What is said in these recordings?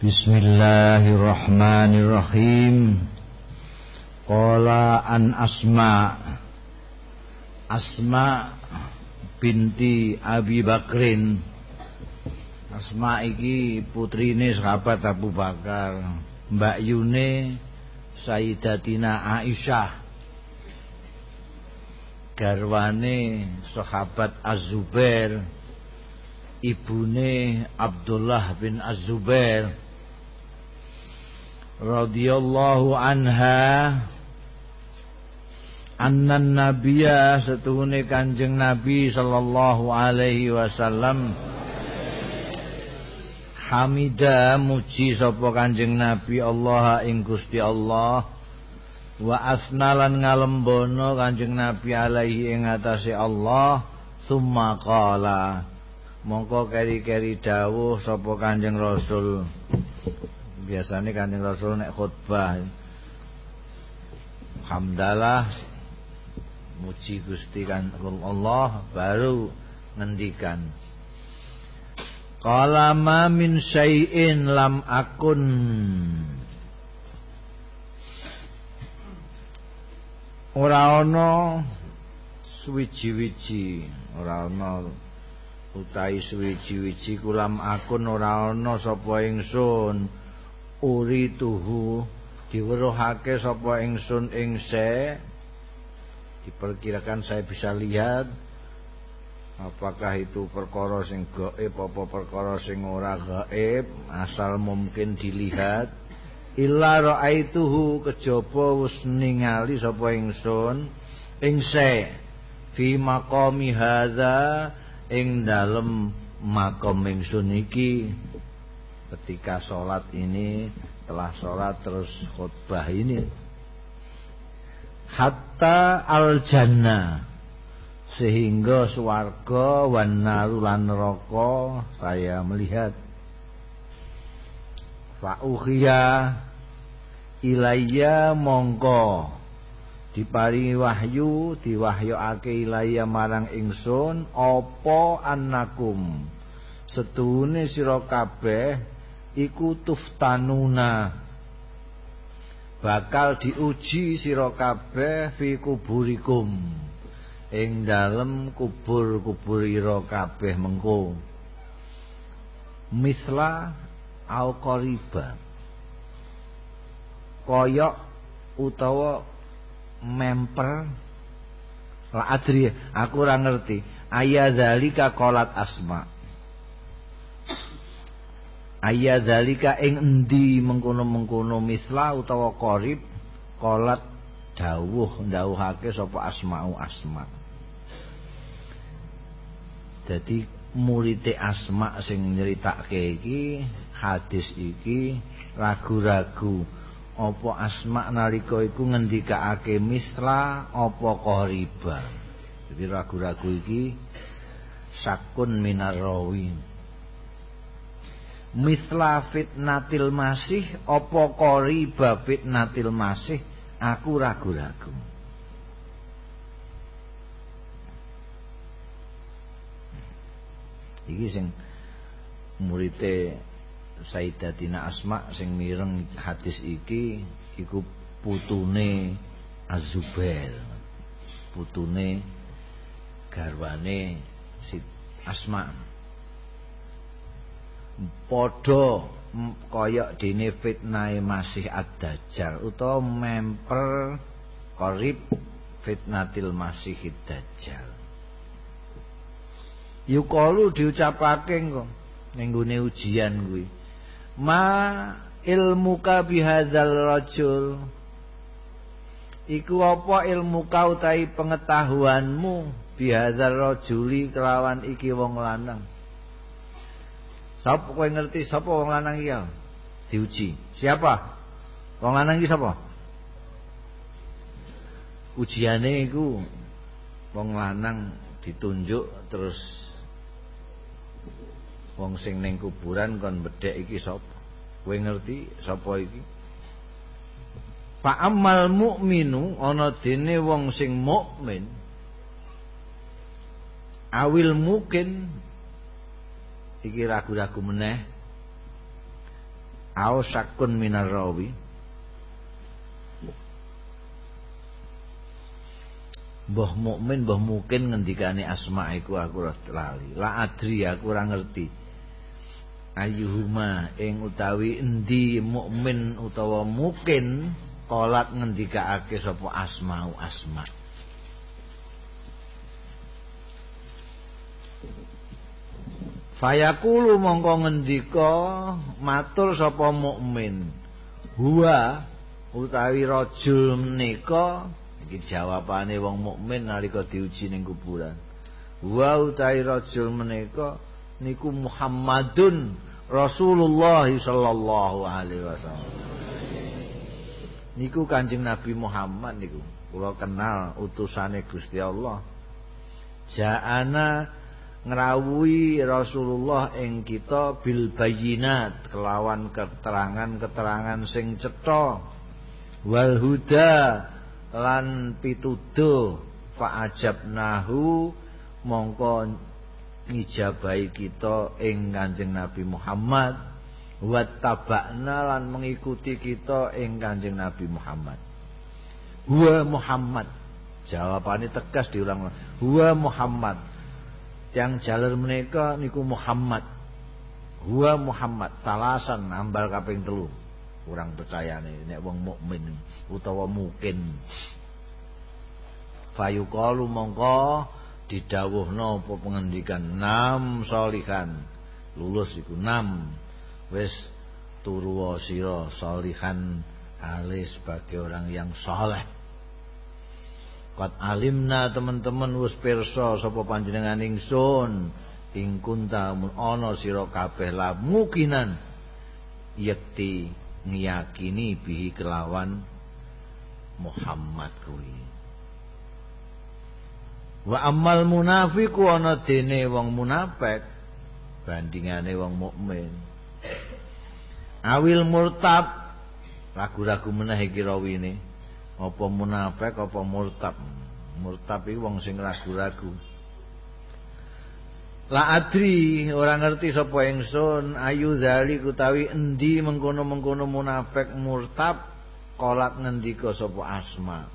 Bismillahirrahmanirrahim. Qala an Asma. Asma binti Abi Bakrin. Asma iki putrine sahabat Abu Bakar. Mbak Yune Sayyidatina Aisyah. Garwane sahabat Az-Zubair. Ibune Abdullah bin Az-Zubair radhiyallahu anha annan nabiyya setuhune kanjeng nabi sallallahu alaihi wasallam. Hamida muji sapa kanjeng nabi Allah ing Gusti Allah. Wa asnalan ngalembono kanjeng nabi alaihi ing atase Allah. Summa qala. Mongko keri-keri dawuh sapa kanjeng rasul biasanya kanjeng Rasul nek khutbah hamdalah muji Gusti kan Allah baru ngendikan. Qala ma min syai'in lam akun. Ora ana suwiji-wiji ora ana utahi suwiji-wiji kulam akun ora ana sapa ingsun uri tuhu sapa ingsun ing se. Diperkirakan saya bisa lihat. Apakah itu perkara sing gaib apa perkara sing ora gaib? Asal mungkin dilihat. Illa raaituhu. Kejaba wis ningali sapa ingsun ing se. Fi maqami hadza. Ing dalem makom ingsun iki ketika sholat ini telah sholat terus khutbah ini. Hatta al jannah sehingga swarga wan narulan neraka saya melihat. Fa ukhiya ilayya mongko. Diparingi wahyu diwahyuake ilayya marang ingsun apa annakum? Setune sira kabeh iku tuftanuna. Bakal diuji sira kabeh fi kuburikum. Ing dalem kubur-kubur ira kabeh mengko. Misla au qariba koyok utawa memper. La adri aku ora ngerti. Ayadzalika qalat asma' Ayat zalika ing endi mengkono-mengkono misla utawa qarib qalat dawuh ndawuhake sapa asma'u asma. Jadi murite asma sing nyeritake iki hadis iki ragu-ragu apa asma nalika iku ngendikake misla apa qariba. Jadi ragu-ragu iki sakun minar rawin misla fitnatil masih apa qariba fitnatil masih? Aku ragu-ragu. Iki sing murite Sayyidatina Asma sing mireng hadis iki iku putune Az-Zubair putune garwane si Asma padha kaya dene fitnahe Masih Ad-Dajjal utawa memper qarib fitnatil Masih Ad-Dajjal yukalu diucapake kok ning ujian kuwi. Ma ilmuka bihadzal rajul. Iku apa ilmu kau tai pengetahuanmu bihadzal rajuli kelawan iki wong lanang Sapa kowe ngerti sapa wong lanang iki? Diuji. Siapa? Wong lanang iki sapa? Ujiane iku wong lanang ditunjuk terus wong sing ning kuburan kon bedhek iki sapa? Kowe ngerti sapa iki? Fa amal mukminu ana dene wong sing mukmin awil mungkin iki ragu-ragu meneh au sakun minar rawi Mbah mukmin mbah mungkin ngendikane asma iku aku lali. La adri aku ora ngerti. Ayuhuma ing utawi endi mukmin utawa mungkin kolat ngendikake sapa asmau asma. Fayaqulu mongko ngendika matur sapa mukmin. Huwa utawi rajul menika Iki jawabane wong mukmin nalika diuji ning kuburan. Wa utai rajul menika niku Muhammadun Rasulullah sallallahu alaihi wasallam. Niku Kanjeng Nabi Muhammad niku. Kula kenal utusane Gusti Allah. Ja'ana ngrawuhi Rasulullah ing kita bil bayinat kelawan keterangan-keterangan sing cetha. Wal huda lan pituduh nahu mongko ngijabahi kita ing Kanjeng Nabi Muhammad. Wa tabakna lan mengikuti kita ing Kanjeng Nabi Muhammad. Huwa Muhammad. Jawabannya tegas diulang huwa Muhammad yang jalur menika niku Muhammad. Huwa Muhammad salasan ambal kaping telu. Kurang percaya nih nek wong mukmin utawa mungkin fayuqalu mongko didhawuhna apa pengendikan nam solihan. Lulus iku nam. Wis turu sira solihan alis sebagai orang yang soleh Qad alimna teman-teman wis pirsa sapa panjenengan ingsun. Ing kunta mun ana sira kabeh la mukinan yakti ngiyakini bihi kelawan Muhammad kuwi. Wa amal munafiku ana dene wong munafik bandingane wong mukmin. Awil murtab ragu-ragu meneh iki rawine apa munafik apa murtab murtab iki wong sing ragu-ragu La adri ora ngerti sapa ingsun ayu zali kutawi endi mengkono-mengkono munafik murtab kolak ngendika sapa asma.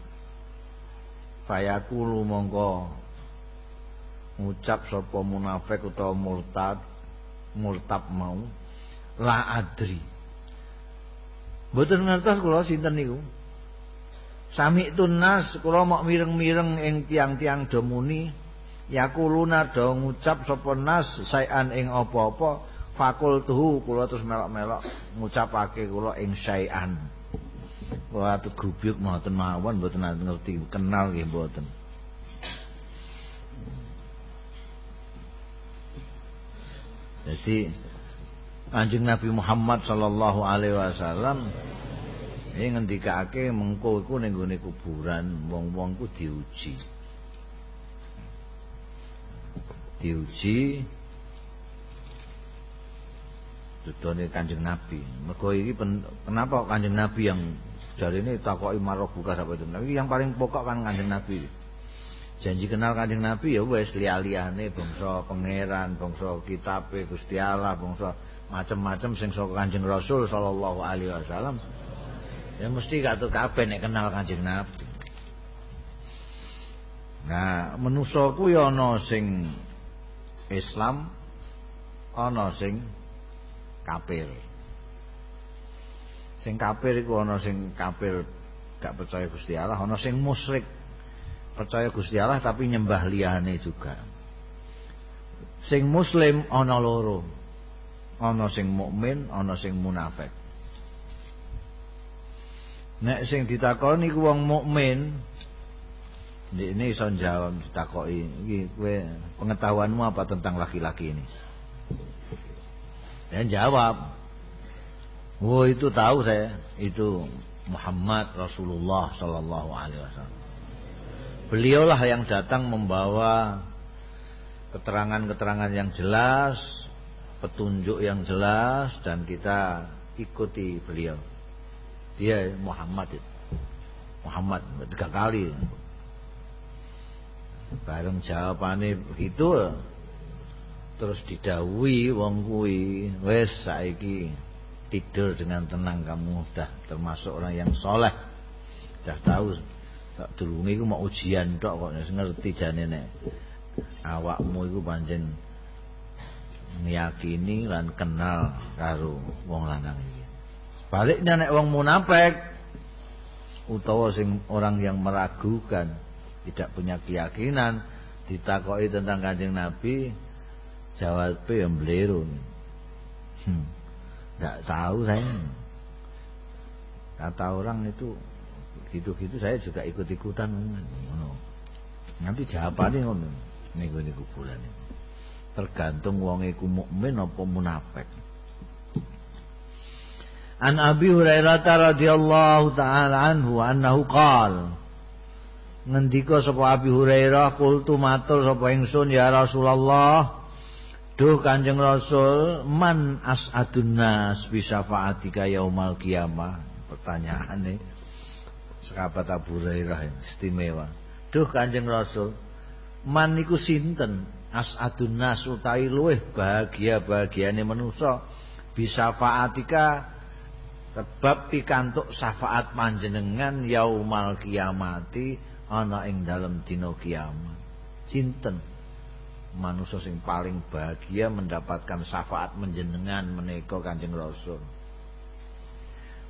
Fayaqulu mongko ngucap sapa munafik utawa murtad murtab mau la adri. Mboten ngertos kula sinten niku. Sami tunas kula mok mireng-mireng ing tiang-tiang domuni. Yakuluna do ngucap sapa nas sayan ing apa-apa. Fakultuhu kula terus melok-melok ngucapake kula ing sayan. Atu gubyuk mboten mawon mboten ngerti kenal nggih mboten. Jadi Kanjeng Nabi Muhammad sallallahu alaihi wasallam ini ngendikake mengko iku ning kuburan wong-wong ku diuji. diuji dudone Kanjeng Nabi. Mergo iki kenapa Kanjeng Nabi yang jari ini takoki marok buka sampai itu. Tapi yang paling pokok kan Kanjeng Nabi. Janji kenal Kanjeng Nabi ya wis liya-liyane bangsa pangeran, bangsa kitabe Gusti Allah, bangsa macam-macam sing saka Kanjeng Rasul sallallahu alaihi wasallam. Ya mesti gak tuh kabeh nek kenal Kanjeng Nabi. Nah, menusaku ya ana sing Islam ana sing kafir. Sing kafir iku ana sing kafir gak percaya Gusti Allah, ana sing musyrik percaya Gusti Allah tapi nyembah liyane juga. Sing muslim ana loro. Ana sing mukmin, ana sing munafik. Nek sing ditakoni ku wong mukmin, ini iso jawab ditakoki. Iki kowe pengetahuanmu apa tentang laki-laki ini? Dan jawab. Oh itu tahu saya. Itu Muhammad Rasulullah sallallahu alaihi wasallam. Beliaulah yang datang membawa keterangan-keterangan yang jelas petunjuk yang jelas dan kita ikuti beliau dia Muhammad itu. Muhammad tiga kali. Bareng jawabane begitu. Terus didhawuhi wong kuwi wis saiki tidur dengan tenang kamu sudah termasuk orang yang soleh. Sudah tahu tak durunge iku mau ujian tok kok ngerti jane nek. Awakmu iku pancen meyakini lan kenal karo wong lanang iki baliknya nek wong munafik utawa sing orang yang meragukan tidak punya keyakinan ditakoki tentang Kanjeng Nabi jawabnya yang beliru hmm. Tahu saya. Kata orang itu gitu-gitu saya juga ikut-ikutan nanti jawabannya ngono niku niku bulan tergantung wong iku mukmin apa munafik An Abi Hurairah radhiyallahu taala anhu annahu qala ngendika sapa Abi Hurairah qultu matur sapa ingsun ya Rasulullah Duh Kanjeng Rasul man as'adun nas bi syafaatika yaumal qiyamah. Pertanyaan nih sahabat Abu Hurairah istimewa Duh Kanjeng Rasul man niku sinten? As'adun nas utawi luweh bahagia-bahagiane manusa bi syafaatika sebab pikantuk syafaat panjenengan yaumal kiamati ana ing dalem dina kiamat. Sinten? Manusia sing paling bahagia mendapatkan syafaat menjenengan menika Kanjeng Rasul.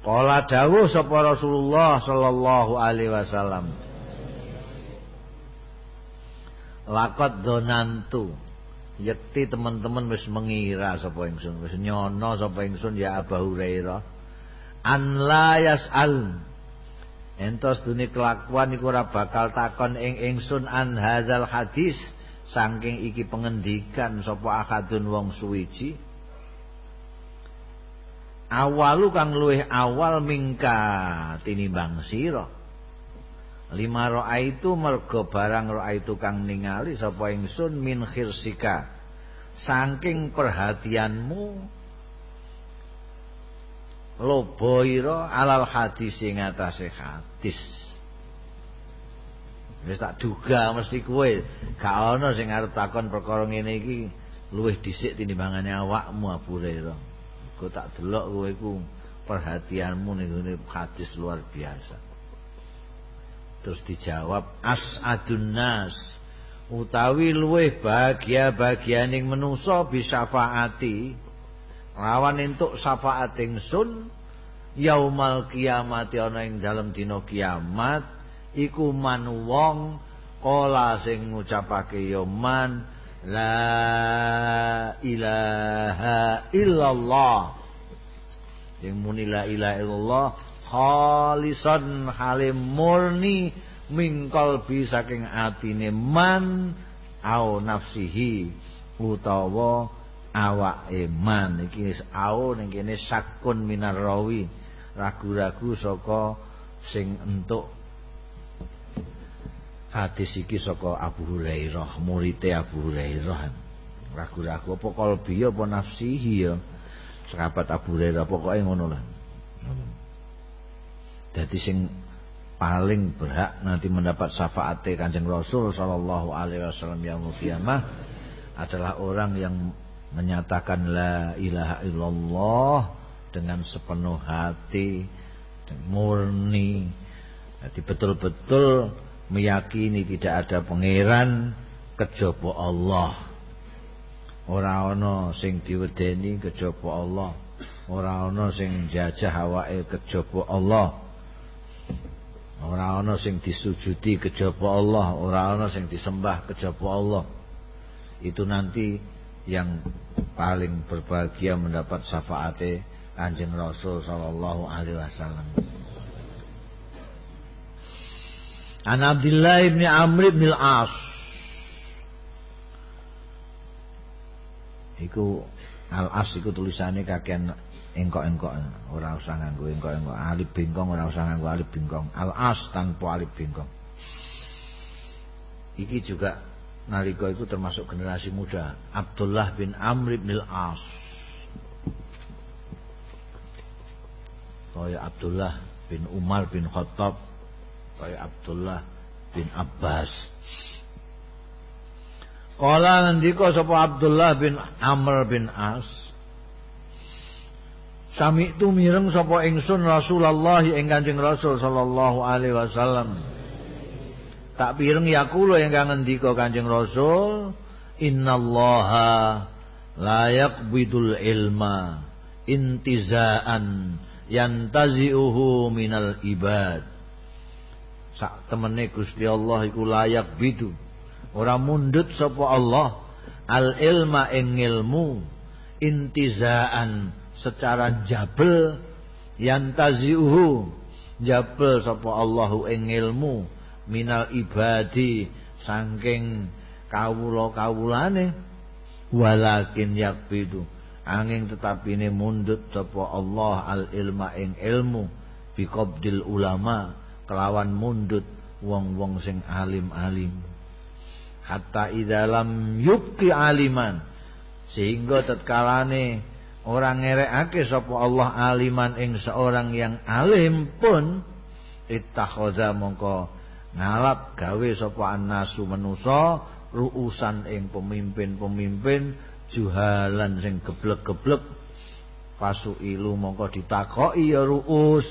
Kala dawuh sapa Rasulullah sallallahu alaihi wasallam Lakot donantu Yakti teman-teman wis mengira sapa ingsun wis nyono sapa ingsun ya Abu Hurairah an la yas'al. Entos dunia kelakuan iku ora bakal takon ing ingsun an hadzal hadis saking iki pengendikan sapa akadun wong suwiji. Awalu kang luwih awal mingka tinimbang sira. Lima roa itu mergo barang roa itu kang ningali sapa ingsun min khirsika. Saking perhatianmu loboira alal hadis ing atase hadis. Wis tak duga mesti kowe gak ana sing arep takon perkara ngene iki luwih dhisik tinimbangane awakmu Abu Hurairah. Kok tak delok kowe iku perhatianmu ning hadis luar biasa. Terus dijawab as'adun nas. Utawi luwih bahagia manusa bisa faati Lawan entuk syafaat ingsun yaumal kiamat ana ing dalem dina kiamat iku man wong kala sing ngucapake ya man la ilaha illallah. Sing muni la ilaha illallah khalisan halim murni mingkol bi saking atine man au nafsihi utawa awak iman iki au ning kene sakun minar ragu-ragu saka sing entuk. Hadis iki saka Abu Hurairah murite Abu Hurairah. Ragu-ragu apa kalbi apa nafsihi ya. Sahabat Abu Hurairah pokoke ngono lah. Dadi sing paling berhak nanti mendapat syafaat Kanjeng Rasul sallallahu alaihi wasallam yang kiamah adalah orang yang menyatakan la ilaha illallah dengan sepenuh hati murni. Jadi betul-betul meyakini tidak ada pangeran kejaba Allah. Ora ana sing diwedeni kejaba Allah. Ora ana sing jajah awake kejaba Allah. Ora ana sing disujudi kejaba Allah. Ora ana sing disembah kejaba Allah. Itu nanti yang paling berbahagia mendapat syafaat Kanjeng Rasul sallallahu alaihi wasallam. An Abdullah bin Amr bin Al-As. Iku Al-As iku tulisannya kakean engkok-engkok. Ora usah nganggo engkok-engkok. Alif bengkong ora usah nganggo alif bengkong Al-As tanpa alif bengkong Iki juga nalika itu termasuk generasi muda. Abdullah bin Amr bin Al-As. Kaya Abdullah bin Umar bin Khattab. Kaya Abdullah bin Abbas. Kala ngendika sapa Abdullah bin Amr bin As Sami tu mireng sapa ingsun Rasulullah ing Kanjeng Rasul sallallahu alaihi wasallam. Tak pireng yakulo ingkang ngendika Kanjeng Rasul, innallaha la yaqbidul ilma intizaan yantazi'uhu minal ibad. Sak temene Gusti Allah iku layak bidu. Ora mundut sapa Allah al ilma ing ilmu intizaan secara jabel yantazi'uhu jabel sapa Allahu ing ilmu minal ibadi saking kawula-kawulane. Walakin yakbidu angin tetapi ini mundut sapa Allah al ilma ing ilmu biqabdil ulama kelawan mundut wong-wong sing alim-alim. Hatta idalam yubki aliman sehingga tetkalane Orang ngerekake sapa Allah aliman ing seorang yang alim pun ittakhadha mongko ngalap gawe sapa annasu manusa ruusan ing pemimpin-pemimpin juhalan sing geblek-geblek pasu ilu mongko ditakoki ya ruus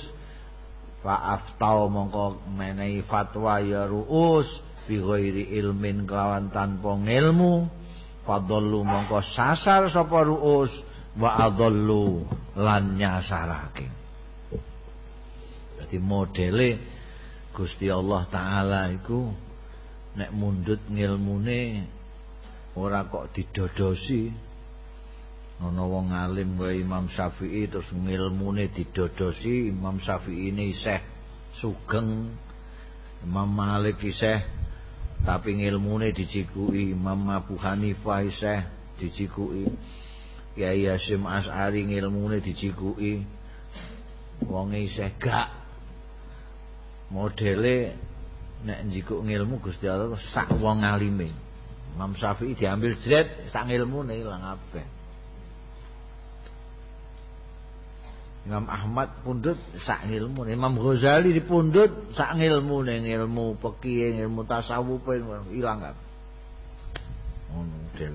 fa'aftau mongko menehi fatwa ya ruus bi ghairi ilmin kelawan tanpa ilmu fadallu mongko sasar sapa ruus wa adallu lan nyasarake. Jadi modele Gusti Allah taala iku nek mundut ngilmune ora kok didodosi. Ana wong alim wae Imam Syafi'i terus ngilmune didodosi, Imam Syafi'i ini isih sugeng. Imam Malik isih tapi ngilmune dicikuki, Imam Abu Hanifah isih dicikuki. Kiai Hasyim As'ari ngilmune dicikuki wonge isih gak modele nek njikuk ngilmu Gusti Allah sak wong alime. Imam Syafi'i diambil jret sak ngilmune ilang kabeh. Imam Ahmad pundut sak ngilmu Imam Ghazali dipundut sak ngilmu ilmu fikih ilmu tasawuf ilang kabeh. Ngono model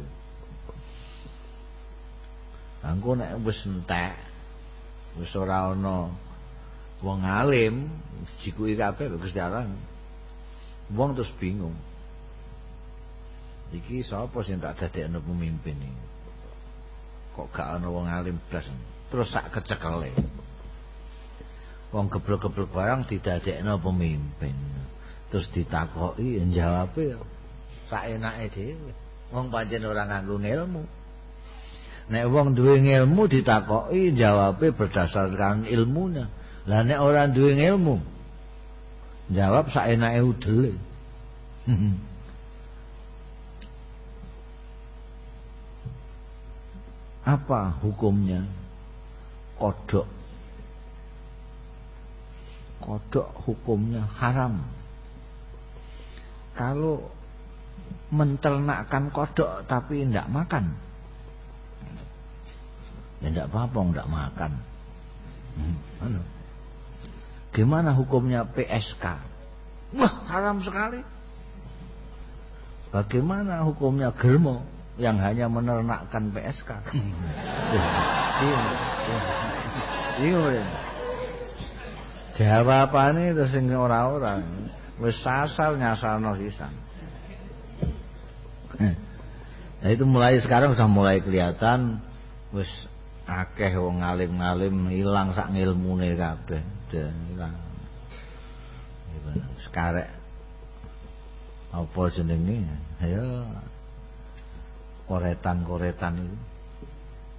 Angko nek wis entek wis ora ana wong alim jikuki kabeh Gusti Allah. Wong terus bingung. Iki sapa sing tak dadekno pemimpin iki? Kok gak ana wong alim blas. Terus sak kecekele. Wong geblek-geblek barang didadekno pemimpin. Terus ditakoki jawab ya sak enake dhewe. Wong pancen ora nganggo ilmu. Nek wong duwe ilmu ditakoki jawabe berdasarkan ilmunya. Lah nek ora duwe ilmu jawab saenake udele. Apa hukumnya kodok? Kodok hukumnya haram. Kalau menternakkan kodok tapi tidak makan Ya tidak apa-apa tidak makan. Hmm. Gimana hukumnya PSK? Wah haram sekali. Bagaimana hukumnya germo yang hanya menernakkan PSK? iya, iya. iya. Jawabannya itu sing orang-orang wis sasar nyasarno sisan. Nah itu mulai sekarang sudah mulai kelihatan wis akeh wong ngalim-ngalim ilang sak ngilmune kabeh. Ilang sekarek. Apa jenenge? Ayo koretan-koretan itu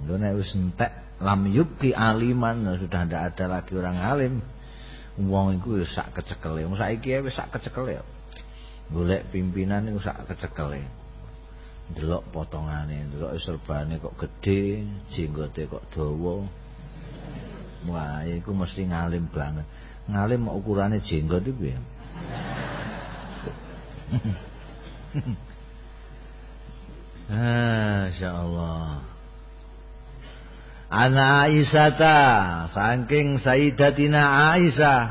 lho nek wis entek lam yubki aliman sudah ndak ada lagi orang alim wong iku wis sak kecekele wong saiki wis sak kecekele golek pimpinan iku sak kecekele delok potongane delok serbane kok gede jenggote kok dawa. Wah iku mesti ngalim banget. Ngalim ukurane jenggot iku ya. Masya Allah Ana Aisyata Saking Sayyidatina Aisyah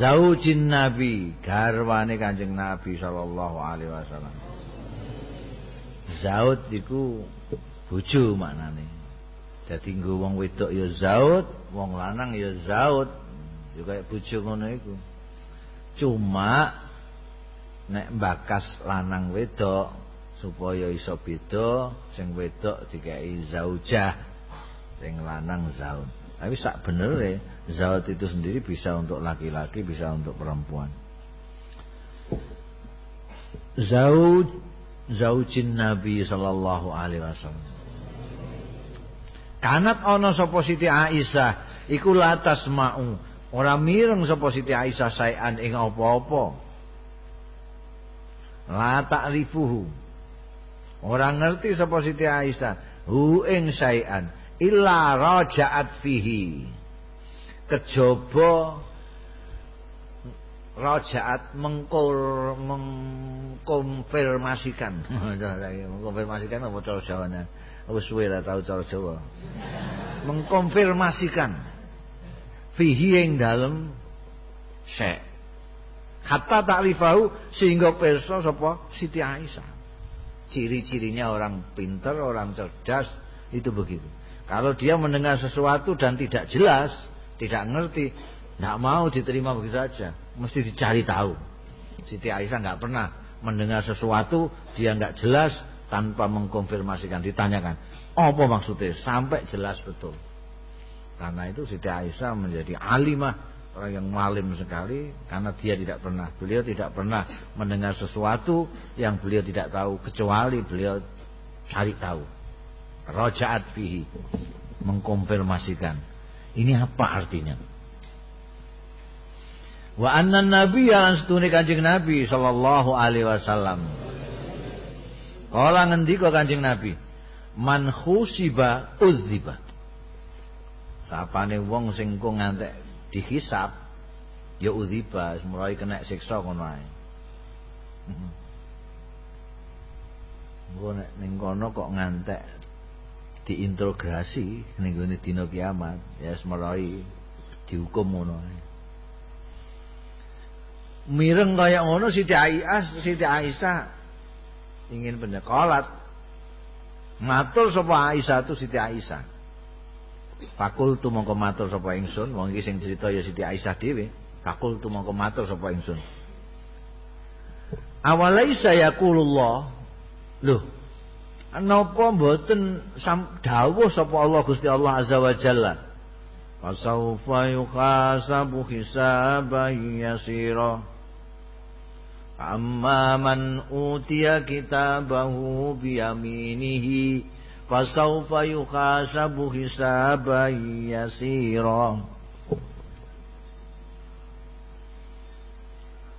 Zaujin Nabi Garwane kanjeng Nabi Sallallahu alaihi wasallam Zaud iku bojo maknane. Dadi nggo wong wedok ya zaud, wong lanang ya zaud. Ya kaya bojo ngono iku. Cuma nek bakas lanang wedok supaya iso beda sing wedok dikai zaujah sing lanang zaud. Tapi sak bener ya zaud itu sendiri bisa untuk laki-laki, bisa untuk perempuan. Zauj zaujin Nabi sallallahu alaihi wasallam. Kanat ana sapa Siti Aisyah iku latas mau ora mireng sapa Siti Aisyah saean ing apa-apa. La ta'rifuhu. Ora ngerti sapa Siti Aisyah hu ing saean illa raja'at fihi. Kejaba mengkor mengkonfirmasikan. Mengkonfirmasikan apa cara Jawane wis suwe ra tau cara Jawa. Mengkonfirmasikan. Fihi ing dalem syek hatta ta'rifahu sehingga perso sapa? Siti Aisyah. Ciri-cirinya orang pintar orang cerdas itu begitu. Kalau dia mendengar sesuatu dan tidak jelas tidak ngerti tidak mau diterima begitu saja. Mesti dicari tahu. Siti Aisyah nggak pernah mendengar sesuatu dia nggak jelas tanpa mengkonfirmasikan ditanyakan apa maksudnya? Sampai jelas betul. Karena itu Siti Aisyah menjadi alimah orang yang malim sekali karena dia tidak pernah beliau tidak pernah mendengar sesuatu yang beliau tidak tahu kecuali beliau cari tahu. Rojaat fihi mengkonfirmasikan. Ini apa artinya wa anna nabiyya astune kanjeng nabi sallallahu alaihi wasallam Kala ngendika Kanjeng Nabi, man khusiba udziba. Sapane wong sing kok ngantek dihisab ya udziba, mulai kena siksa ngono ae. Engko nek ning kono kok ngantek diintrogasi ning gone dina kiamat, ya semrai dihukum ngono. Mireng kaya ngono Siti Aisyah, Siti Aisyah. Ingin penyekolat. Matur sapa Aisyah tu Siti Aisyah. Fakultu mongko matur sapa ingsun. Wong iki sing cerita ya Siti Aisyah dhewe. Fakultu mongko matur sapa ingsun. Awalaisa yaqulullah lho napa mboten dawuh sapa Allah Gusti Allah azza wa jalla? Fasaufa yukhasabu hisaban yasira Amma man utiya kitabahu biyaminihi fasawfa yukhasabu hisaban yasira.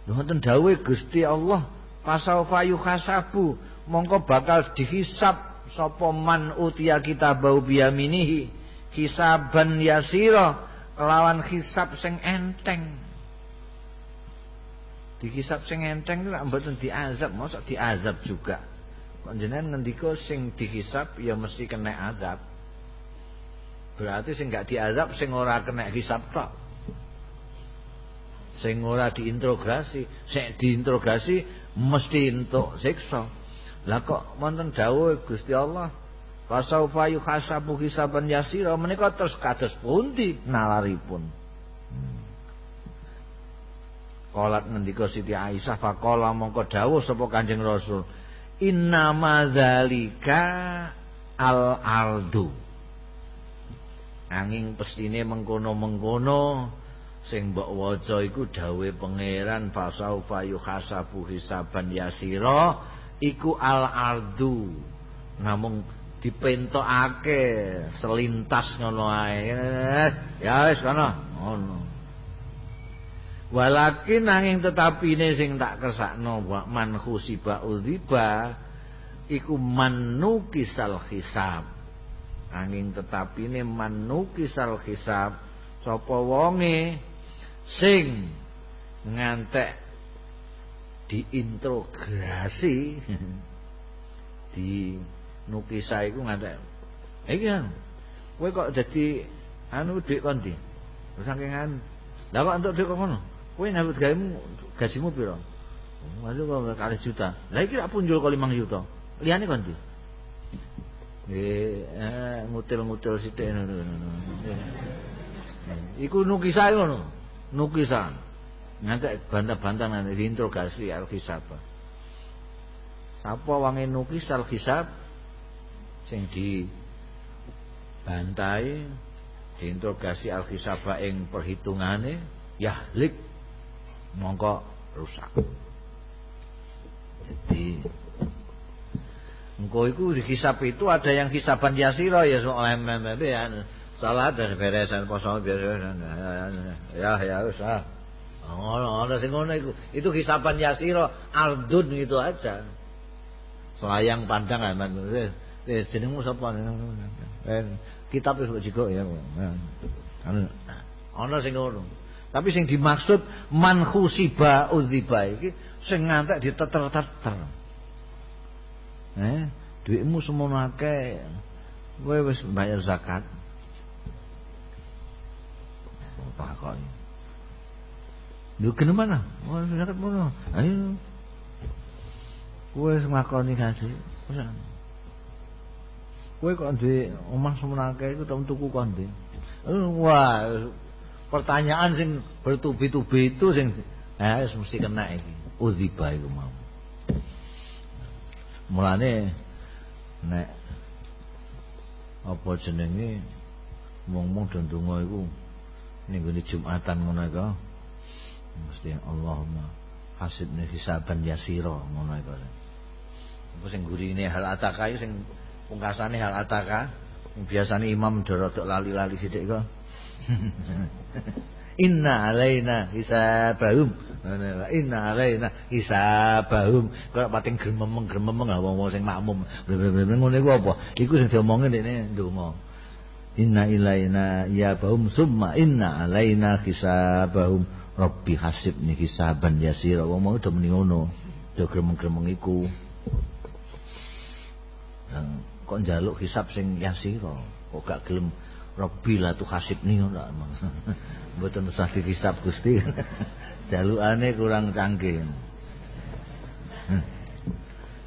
Wonten dawuh Gusti Allah fasawfa yukhasabu mongko bakal dihisab sapa man utiya kitabahu biyaminihi hisaban yasira kelawan hisab sing enteng Dikisap sing enteng nek mboten diazab, mosok diazab juga. Kok jenengan ngendika sing dihisap ya mesti kena azab. Berarti sing gak diazab sing ora kena hisap tok. Sing ora diintrogasi, sing diintrogasi mesti entuk siksa. Lah kok wonten dawuh Gusti Allah, "Fasaufa yuhasabu hisaban yasira." Menika terus kados pundi nalaripun? Hmm. Qalat ngendika Siti Aisyah faqala mongko dawuh sapa Kanjeng Rasul Inna madzalika al ardu Anging pestine mengkono-mengkono sing mbok waca iku dawuhe pangeran fasaufa yuhasabu hisaban iku al ardu namung dipentokake selintas ngono ae. Ya wis kono. Ngono Walakin nanging tetapine sing tak kersakno man khusiba udhiba iku manukisal hisab. Nanging tetapine manukisal hisab sapa wonge sing ngantek diintrogasi di nukisa iku ngantek iki kowe kok dadi anu dik kondi saking anu lah kok entuk dik kok ngono Kowe nyambut gajimu gajimu piro? Masuk kok kalih juta. Lah iki punjul kok 5 juta. Liyane kon ndi? eh ngutil-ngutil sithik iku nukisan ngono nukisan ngantek bantah-bantah nanti diinterogasi al-hisab sapa wangi nukis al-hisab sing di bantai diinterogasi al-hisab ing perhitungane yahlik mongko rusak. Jadi Engkau itu di itu ada yang kisaban yasiro ya soal MMB ya salat dan beresan poso biasa ya ya usah ngono ada sing ngono itu itu kisaban yasiro ardun gitu aja. Selayang pandang aman eh, eh jenengmu sapa? Eh kitab itu juga ya ana sing ngono tapi sing dimaksud man khusiba udziba iki sing ngantek diteter-teter Eh, duitmu semono akeh. Kowe wis bayar zakat. Apa kok? Lu kene mana? Oh, zakat mono. Ayo. Kowe ngakoni kasih. Kowe kok duwe omah semono akeh iku tau tuku. Eh, wah, pertanyaan sing bertubi-tubi itu sing eh mesti kena iki. Udziba iku mau. Mulane nek apa jenenge wong-wong do ndonga iku ning gone Jumatan ngono iku mesti Allahumma hasibni hisaban yasira ngono iku. Apa sing gurine hal ataka iku sing pungkasane hal ataka biasane imam dorok lali-lali sithik kok. Inna alaina hisabahum. Inna alaina hisabahum. Kok pating grememeng-grememeng wong-wong sing makmum. Ngono iku apa? Iku sing diomongi dekne ndonga. Inna ilaina ya bahum summa inna alaina hisabahum. Rabbi hasibni hisaban yasira. Wong mau do muni ngono. Do gremeng-gremeng iku. Kok njaluk hisab sing yasira? Kok gak gelem Rabbi la tu hasibni ngono. Mboten usah dihisab Gusti. Jalukane kurang canggih.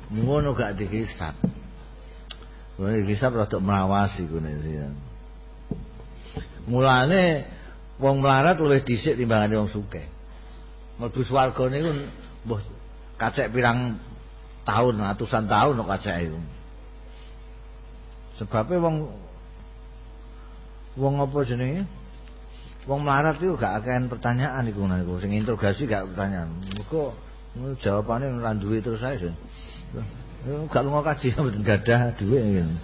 Ngono gak dihisab ngono dihisab rada melawasi kene mulane wong melarat luwih dhisik timbangane wong sugih. Mlebu swarga niku mbuh kacek pirang tahun ratusan tahun kok kacek sebabnya wong wong apa jenenge wong melarat itu gak akan pertanyaan iku niku sing interogasi gak pertanyaan kok jawabane ora duwe terus ae gak lunga kaji mboten gadah duwe ngene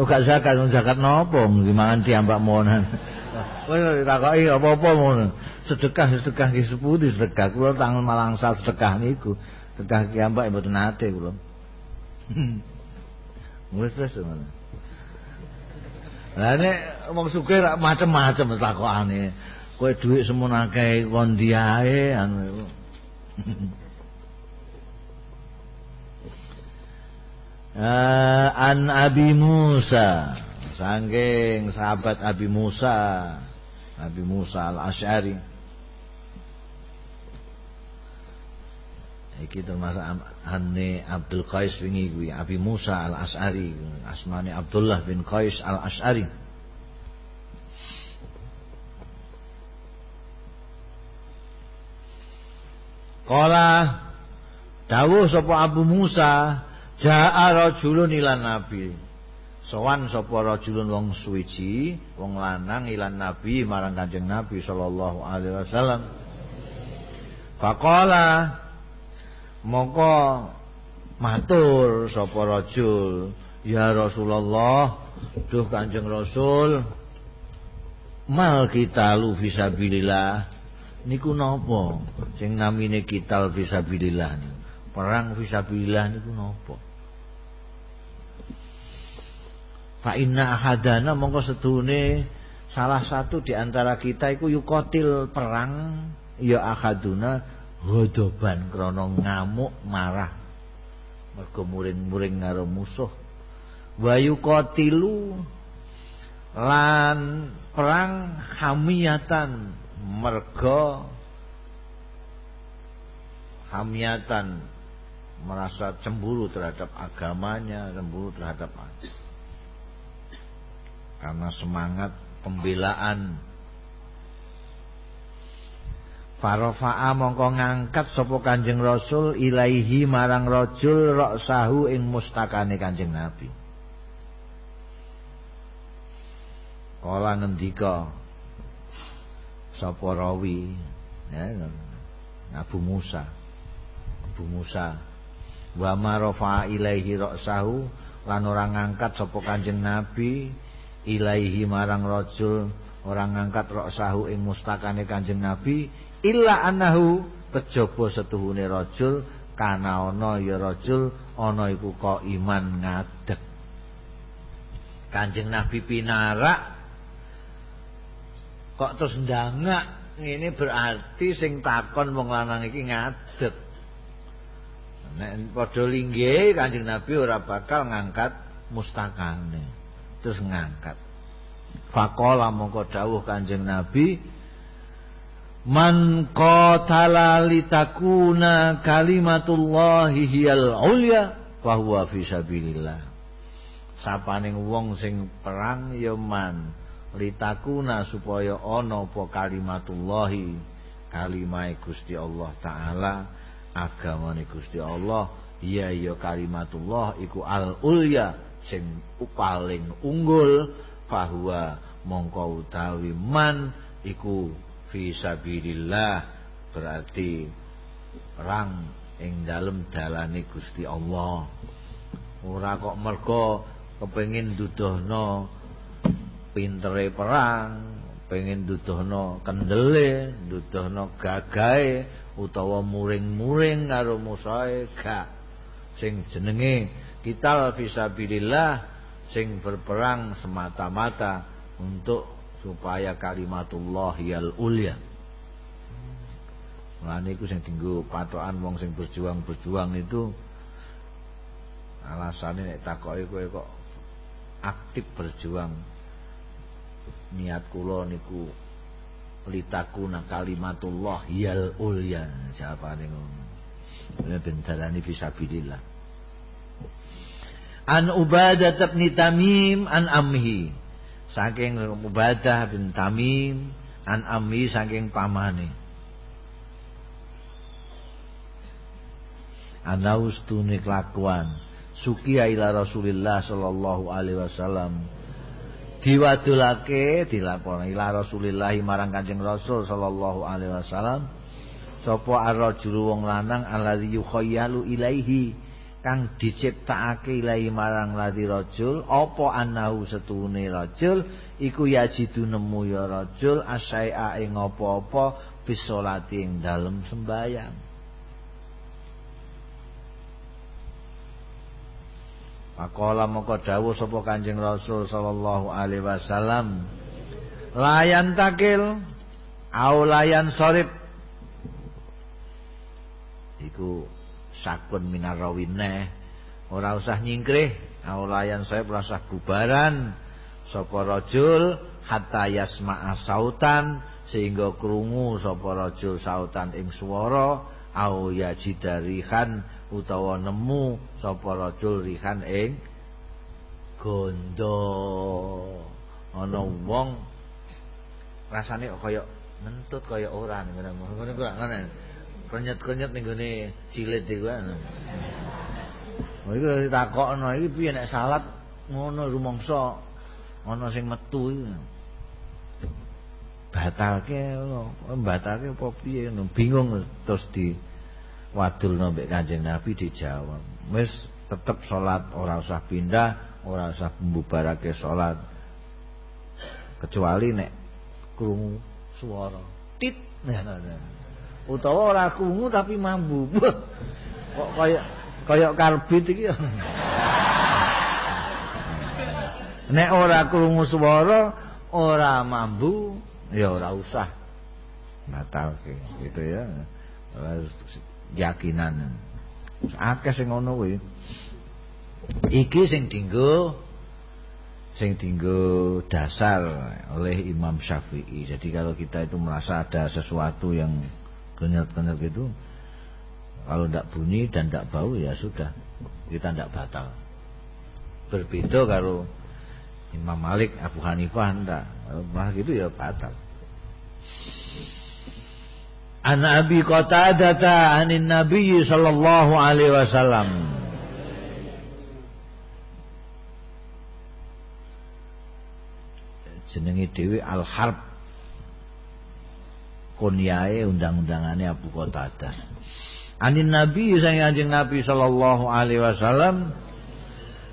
oh gak zakat zakat napa gimana tiambak monan Wis ditakoki apa-apa ngono. Sedekah sedekah ki sepundi sedekah kula tangan malangsa sedekah niku. Sedekah ki ambak mboten nate kula. Wis wis ngono. Lah nek wong sugih rak macem-macem takokane. Kowe dhuwit semono akeh kon diae anu. Uh, an Abi Musa. Sangking sahabat Abi Musa Abi Musa Al-Asy'ari iki termasuk Anne Abdul Qais wingi kuwi Abi Musa Al-Asy'ari asmane Abdullah bin Qais Al-Asy'ari Kala dawuh sapa Abu Musa Ja'a rajulun ilan nabi. Sowan sapa rajulun wong suwiji, wong lanang ilan nabi marang Kanjeng Nabi sallallahu alaihi wasallam. Faqala mongko matur sapa rajul, "Ya Rasulullah, duh Kanjeng Rasul, mal kita lu fisabilillah. Niku napa? Sing namine kita fisabilillah perang fisabilillah niku napa? Fa inna ahadana mongko sedune salah satu di antara kita iku yukotil perang ya ahaduna hodoban krana ngamuk marah. Mergo muring-muring karo musuh. Wa yuqatilu lan perang hamiyatan. Mergo hamiyatan merasa cemburu terhadap agamanya, cemburu terhadap karena semangat pembelaan Farofa'a mongko ngangkat sapa Kanjeng Rasul ilaihi marang rajul sahu ing mustakane Kanjeng Nabi. Kala ngendika sapa rawi ya Abu Musa. Abu Musa wa marofa ilaihi sahu lan ora ngangkat sapa Kanjeng Nabi ilaihi marang rajul orang ngangkat sahu ing mustakane Kanjeng Nabi illa anahu kejaba setuhune rajul kana ana ya rajul ana iku kok iman ngadeg. Kanjeng Nabi pinarak kok terus ndangak ini berarti sing takon wong lanang iki ngadeg. Nek padha linggih Kanjeng Nabi ora bakal ngangkat mustakane terus ngangkat. Fakola mongko dawuh Kanjeng Nabi Man qatala litakuna kalimatullahi hiyal ulya fahuwa fi sabilillah. Sapaning wong sing perang ya man litakuna supaya ana apa kalimatullahi kalimah Gusti Allah taala agamane Gusti Allah ya ya kalimatullah iku al ulya sing paling unggul fahuwa mongko utawi man iku fi sabilillah berarti perang ing dalem dalane Gusti Allah. Ora kok mergo kepengin duduhno pintere perang, pengen duduhno kendele, duduhno gagahe utawa muring-muring karo musuhe gak. Sing jenenge kita fisabilillah sing berperang semata-mata untuk supaya kalimatullah yal ulya. Mulane iku sing dienggo patokan wong sing berjuang-berjuang itu alasane nek takoki kowe kok aktif berjuang niat kula niku litakuna kalimatullah yal ulya jawabane ngono. Ini dalani fisabilillah. An Ubadah bin Tamim an Amhi saking Mubadah bin Tamim an Ammi saking pamane. Ana ustune kelakuan. Sukiya ila Rasulillah sallallahu alaihi wasallam. Diwadulake dilapor ila Rasulillah marang Kanjeng Rasul sallallahu alaihi wasallam. Sapa ar-rajulu wong lanang alladzi yukhayyalu ilaihi kang diciptakake ilahi marang ladi rajul apa anahu setune rajul? Iku yajidu nemu ya rajul asai'a ing apa-apa bisolati ing dalem sembayang Pakola moko dawuh sapa Kanjeng Rasul sallallahu alaihi wasallam layan takil au layan sorib. Iku sakun minarawineh ora usah nyingkrih aulayan saya usah bubaran. Sapa rajul hatta yasma'a sautan sehingga krungu sapa rajul sautan ing swara au yajidarihan utawa nemu sapa rajul rihan ing gondo. Ana wong rasane kaya nentut kaya ora ngono ngono ngono Kenyet-kenyet ning gone silit iku anu. Oh iku ditakokno iki piye nek salat ngono rumangsa ana sing metu iki. Batalke ngono, batalke apa piye bingung terus di wadulno mbek Kanjeng Nabi dijawab. Wis tetep salat ora usah pindah, ora usah mbubarake salat. Kecuali nek krungu suara tit. Nah, nah, nah. Utawa ora krungu tapi mambu. Kok kaya kaya karbit iki nek ora krungu swara ora mambu ya ora usah. Batalke gitu ya. Yakinan akeh sing ngono kuwi. Iki sing dinggo sing dinggo dasar oleh Imam Syafi'i. Jadi kalau kita itu merasa ada sesuatu yang kenyat-kenyat gitu kalau tidak bunyi dan tidak bau ya sudah kita tidak batal berbeda kalau Imam Malik, Abu Hanifah ndak. Malah gitu ya batal. An Abi Qatadah anin Nabi sallallahu alaihi wasallam. Jenenge dhewe Al Harb. Kunyae undang-undangane Abu Qatadah. Anin Nabi sang Kanjeng Nabi sallallahu alaihi wasallam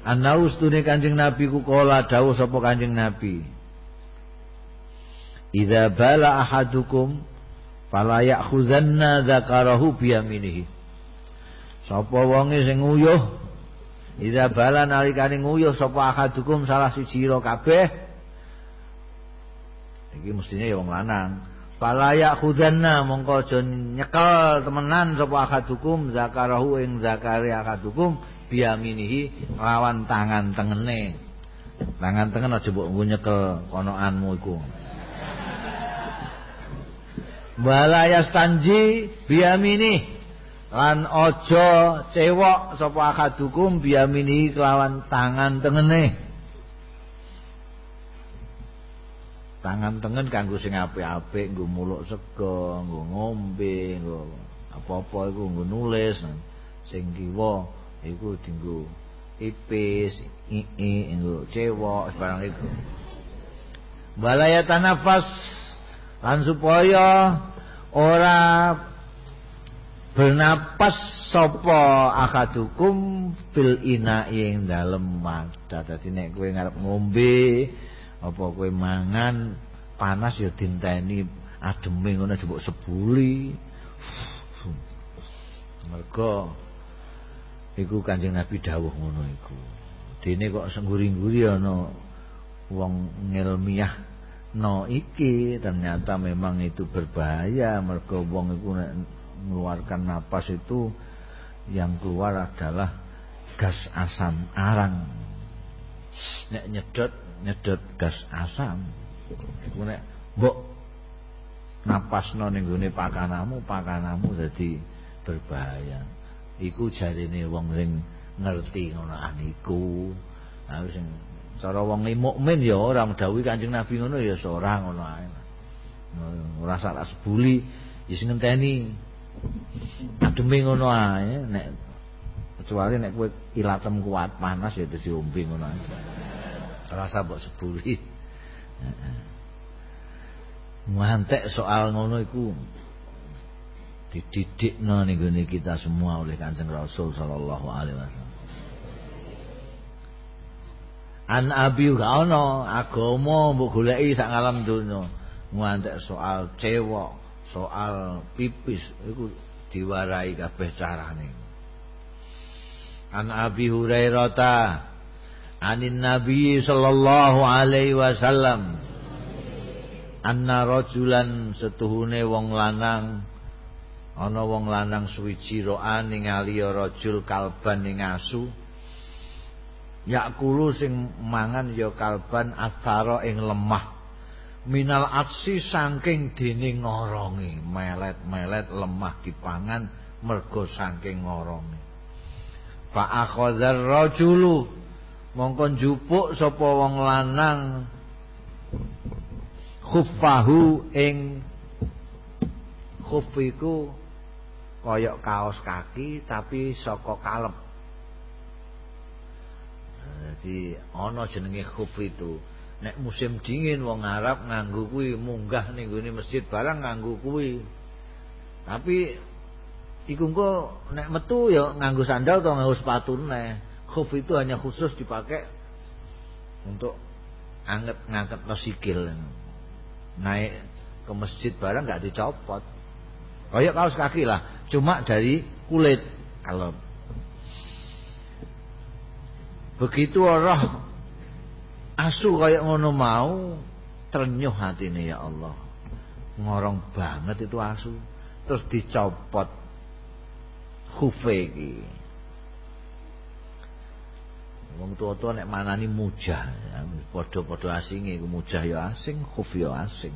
Anaus tune Kanjeng Nabi ku kala dawuh sapa Kanjeng Nabi Idza bala ahadukum fala ya'khuzanna dzakarahu biyaminihi. Sapa wonge sing nguyuh Idza bala nalikane nguyuh sapa ahadukum salah siji ira kabeh iki mestine ya wong lanang. Fala ya'khuzanna mongko aja nyekel temenan sapa ahadukum zakarahu ing zakari ahadukum biyaminihi lawan tangan tengene. Tangan tengen aja mbok nyekel konoanmu iku. wala yastanji biyamini lan aja cewok sapa akadukum biyamini kelawan tangan tengene tangan tengen kanggo sing apik-apik nggo muluk sego nggo ngombe nggo apa-apa iku nggo nulis. Sing kiwa iku dienggo ipis ii nggo cewok barang iku balaya tanafas lan supaya ora bernapas sapa akadukum fil ina ing dalem mata dadi nek kowe ngarep ngombe apa kowe mangan panas ya dinteni ademe ngono jebuk sebuli. Mergo iku Kanjeng Nabi dawuh ngono iku. Dene kok sengguri-ngguri ana wong ngelmiah no iki ternyata memang itu berbahaya. Mergo wong iku mengeluarkan napas itu yang keluar adalah gas asam arang. Nek nyedot nyedot gas asam iku nek mbok napasno ning pakanamu pakanamu jadi berbahaya iku jarine wong sing ngerti ngono aniku nah sing Cara wong mukmin ya ora mendhawuhi Kanjeng Nabi ngono ya ora ngono ae. Ora salah sebuli ya sing ngenteni. Ademe ngono ae nek kecuali nek kowe ilatem kuat panas ya dadi ombe ngono ae. Rasa mbok sebuli. Ngantek soal ngono iku dididikno ning kita semua oleh Kanjeng Rasul sallallahu alaihi wasallam. an abi gak ana agama mbok sak alam donya ngantek soal cewek soal pipis iku diwarai kabeh carane an abi hurairah anin nabi sallallahu alaihi wasallam. Anna rajulan setuhune wong lanang. Ana wong lanang suwiji roan ningali rajul kalban ing asu. Yakulu sing mangan ya kalban asara ing lemah. Minal aksi saking dene ngorongi. Melet-melet lemah dipangan mergo saking ngorongi. Fa akhadzar rajulu mongko njupuk sapa wong lanang khuffahu ing khuf iku kaya kaos kaki tapi saka kalep Jadi ana jenenge khuf itu. Nek musim dingin wong Arab nganggo kuwi munggah ning gone masjid barang nganggo kuwi. Tapi iku engko nek metu ya nganggo sandal atau nganggo sepatu neh. Khuf itu hanya khusus dipakai untuk anget ngangkat sikil. Naik ke masjid barang nggak dicopot. Kayak kaos kaki lah, cuma dari kulit. Kalau Begitu roh asu kayak ngono mau ternyuh hatine ya Allah. Ngorong banget itu asu. Terus dicopot khufe. Wong tua-tua nek manani mujah, ya, padha-padha asinge mujah ya asing, khuf ya asing.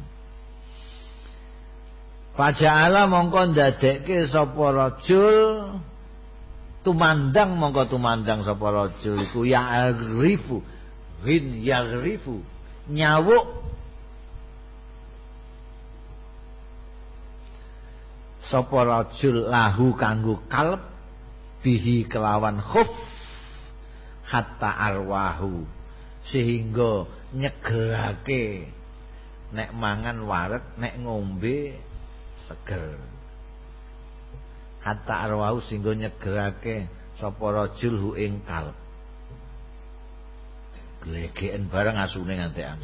Faja'ala mongko ndadekke sapa rajul tumandang mongko tumandang sapa rajul iku ya arifu ghin yaghrifu nyawuk sapa rajul lahu kanggo kalb bihi kelawan khuf hatta arwahu sehingga nyegerake. Nek mangan wareg nek ngombe seger hatta arwahu sehingga nyegerake sapa rajul hu ing kalb. Glegeken bareng asune ngantekan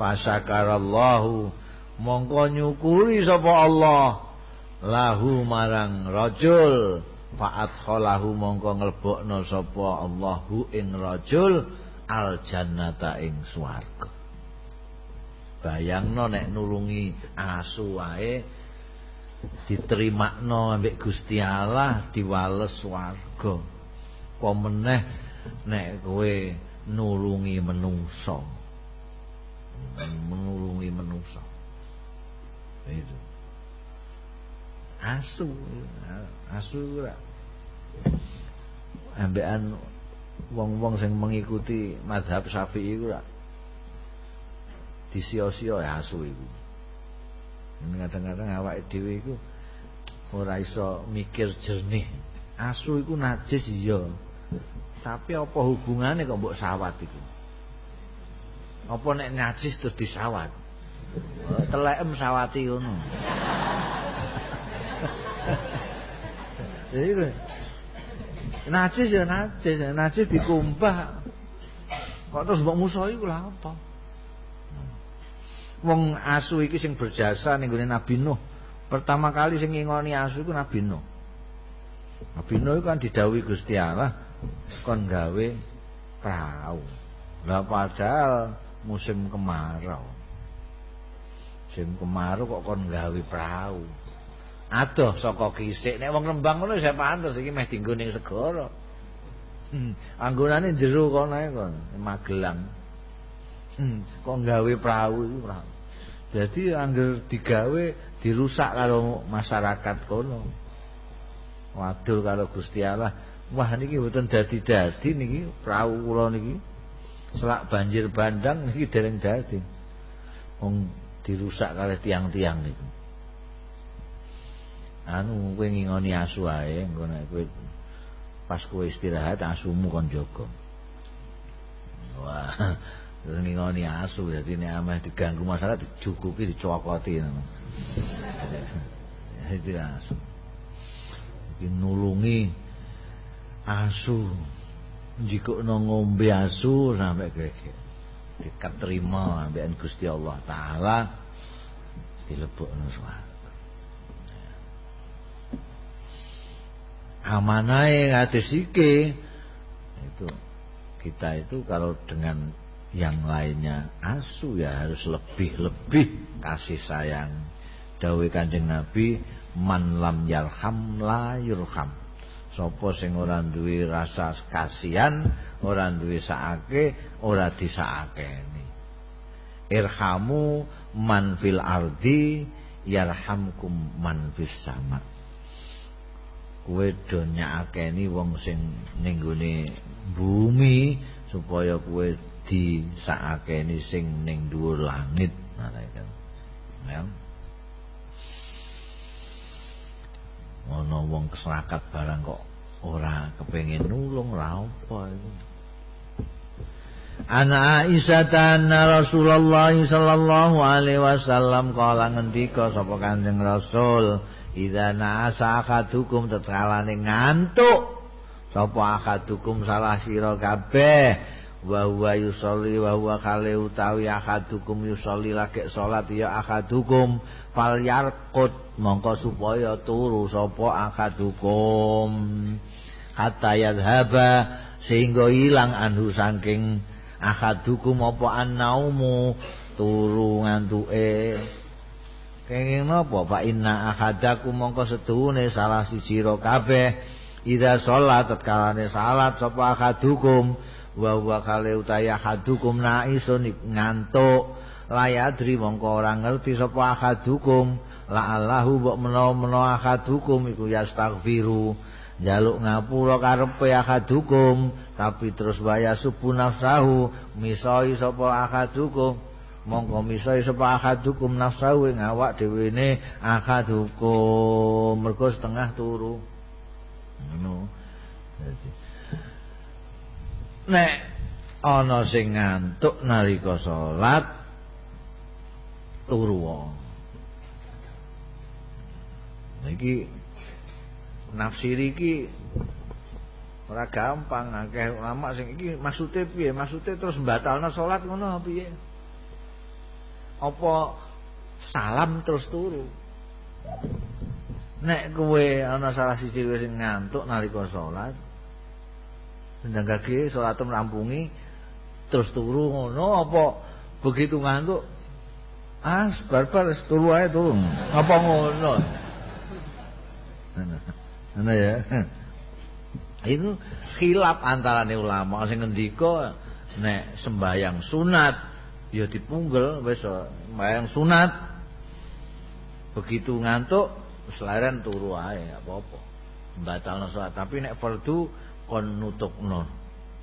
Fasakarallahu mongko nyukuri sapa Allah lahu marang rajul faat kholahu mongko nglebokno sapa Allahu ing rajul al jannata ing swarga. Bayangno nek nulungi asu wae diterima ambek Gusti Allah diwales swarga. Apa meneh nek kowe nulungi menungso menulungi menungso itu asu asu ambekan wong-wong sing mengikuti madhab Syafi'i iku ora disio-sio ya asu iku kadang-kadang awake dhewe iku ora iso mikir jernih asu iku najis iya tapi apa hubungannya kok mbok sawat itu? Apa nek najis terus disawat? Telekem sawati ngono. Jadi najis ya najis, najis dikumbah. Kok terus mbok musuh iku lha apa? Wong asu iki sing berjasa ning Nabi Nuh. Pertama kali sing ngingoni asu iku Nabi Nuh. Nabi Nuh kan didhawuhi Gusti Allah kon gawe perahu. Lah padahal musim kemarau. Musim kemarau kok kon gawe perahu. Adoh saka kisik nek wong Rembang ngono saya pantes iki meh dienggo ning segara. Hmm, anggonane jero kono ae kon, Magelang. Hmm, kok gawe perahu iku perahu. Jadi angger digawe dirusak karo masyarakat kono. Wadul karo Gusti Allah Wah niki mboten dadi-dadi niki prau kula niki. Selak banjir bandang niki dereng dadi. Wong dirusak kalih tiang-tiang niku. Anu kowe ngingoni asu ae engko nek kowe pas kowe istirahat asumu kon jaga. Wah, terus ngingoni asu jadi nek ameh diganggu masalah dicukupi dicokoti. Itu asu. Iki nulungi asu njikukno ngombe asu sampai gregek dikaterima ambekan Gusti Allah taala dilebokno swarga amanahe kados iki itu kita itu kalau dengan yang lainnya asu ya harus lebih-lebih kasih sayang dawuh Kanjeng Nabi man lam yarham la yurham Sopo sing ora duwe rasa kasihan, ora duwe saake, ora disaakeni. Irhamu man fil ardi yarhamkum man fis sama. Kowe do nyakeni wong sing ning bumi supaya kowe disakeni sing ning dhuwur langit. Nah, ya. ana wong keserakat barang kok ora kepengin nulung ra apa Ana Aisyah tanna Rasulullah sallallahu alaihi wasallam kala ngendika sapa Kanjeng Rasul idza na'asa akadukum tetralane ngantuk sapa akadukum salah sira kabeh? Wa huwa yusolli wa huwa kale utawi akadukum yusolli lagi salat ya akadukum. Fal yarqut mongko supaya turu sapa akadukum. Hatta yadhaba sehingga hilang anhu saking akadukum apa annaumu turu ngantuke kenging napa? Fa inna akadakum mongko setuhune salah siji ro kabeh. Ida salat tatkalane salat sapa akadukum wa wa kale utaya hadukum naisun ngantuk. Layadri mongko ora ngerti sapa ahadukum. La allahu mbok menawa menawa ahadukum iku yastaghfiru. Jaluk ngapura karepe akadukum tapi terus waya subuh nafsahu misoi sapa akadukum mongko misoi sapa akadukum nafsahu ing awak dhewe ne akadukum mergo setengah turu. Ngono. Nek ana sing ngantuk nalika salat turu Iki nafsiri iki ora gampang akeh. Ulama sing iki maksude piye? Maksude terus batalna salat ngono piye? Apa salam terus turu? Nek kowe ana salah siji sing ngantuk nalika salat, ndang kaki salat rampungi terus turu ngono apa begitu ngantuk ah barbar turu ae turu. Apa ngono? Ana ya. Itu khilaf antara ulama sing ngendika nek sembahyang sunat ya dipunggel wis sembahyang sunat begitu ngantuk selaren turu ae apa-apa. Batalno salat tapi nek fardu kon nutukno.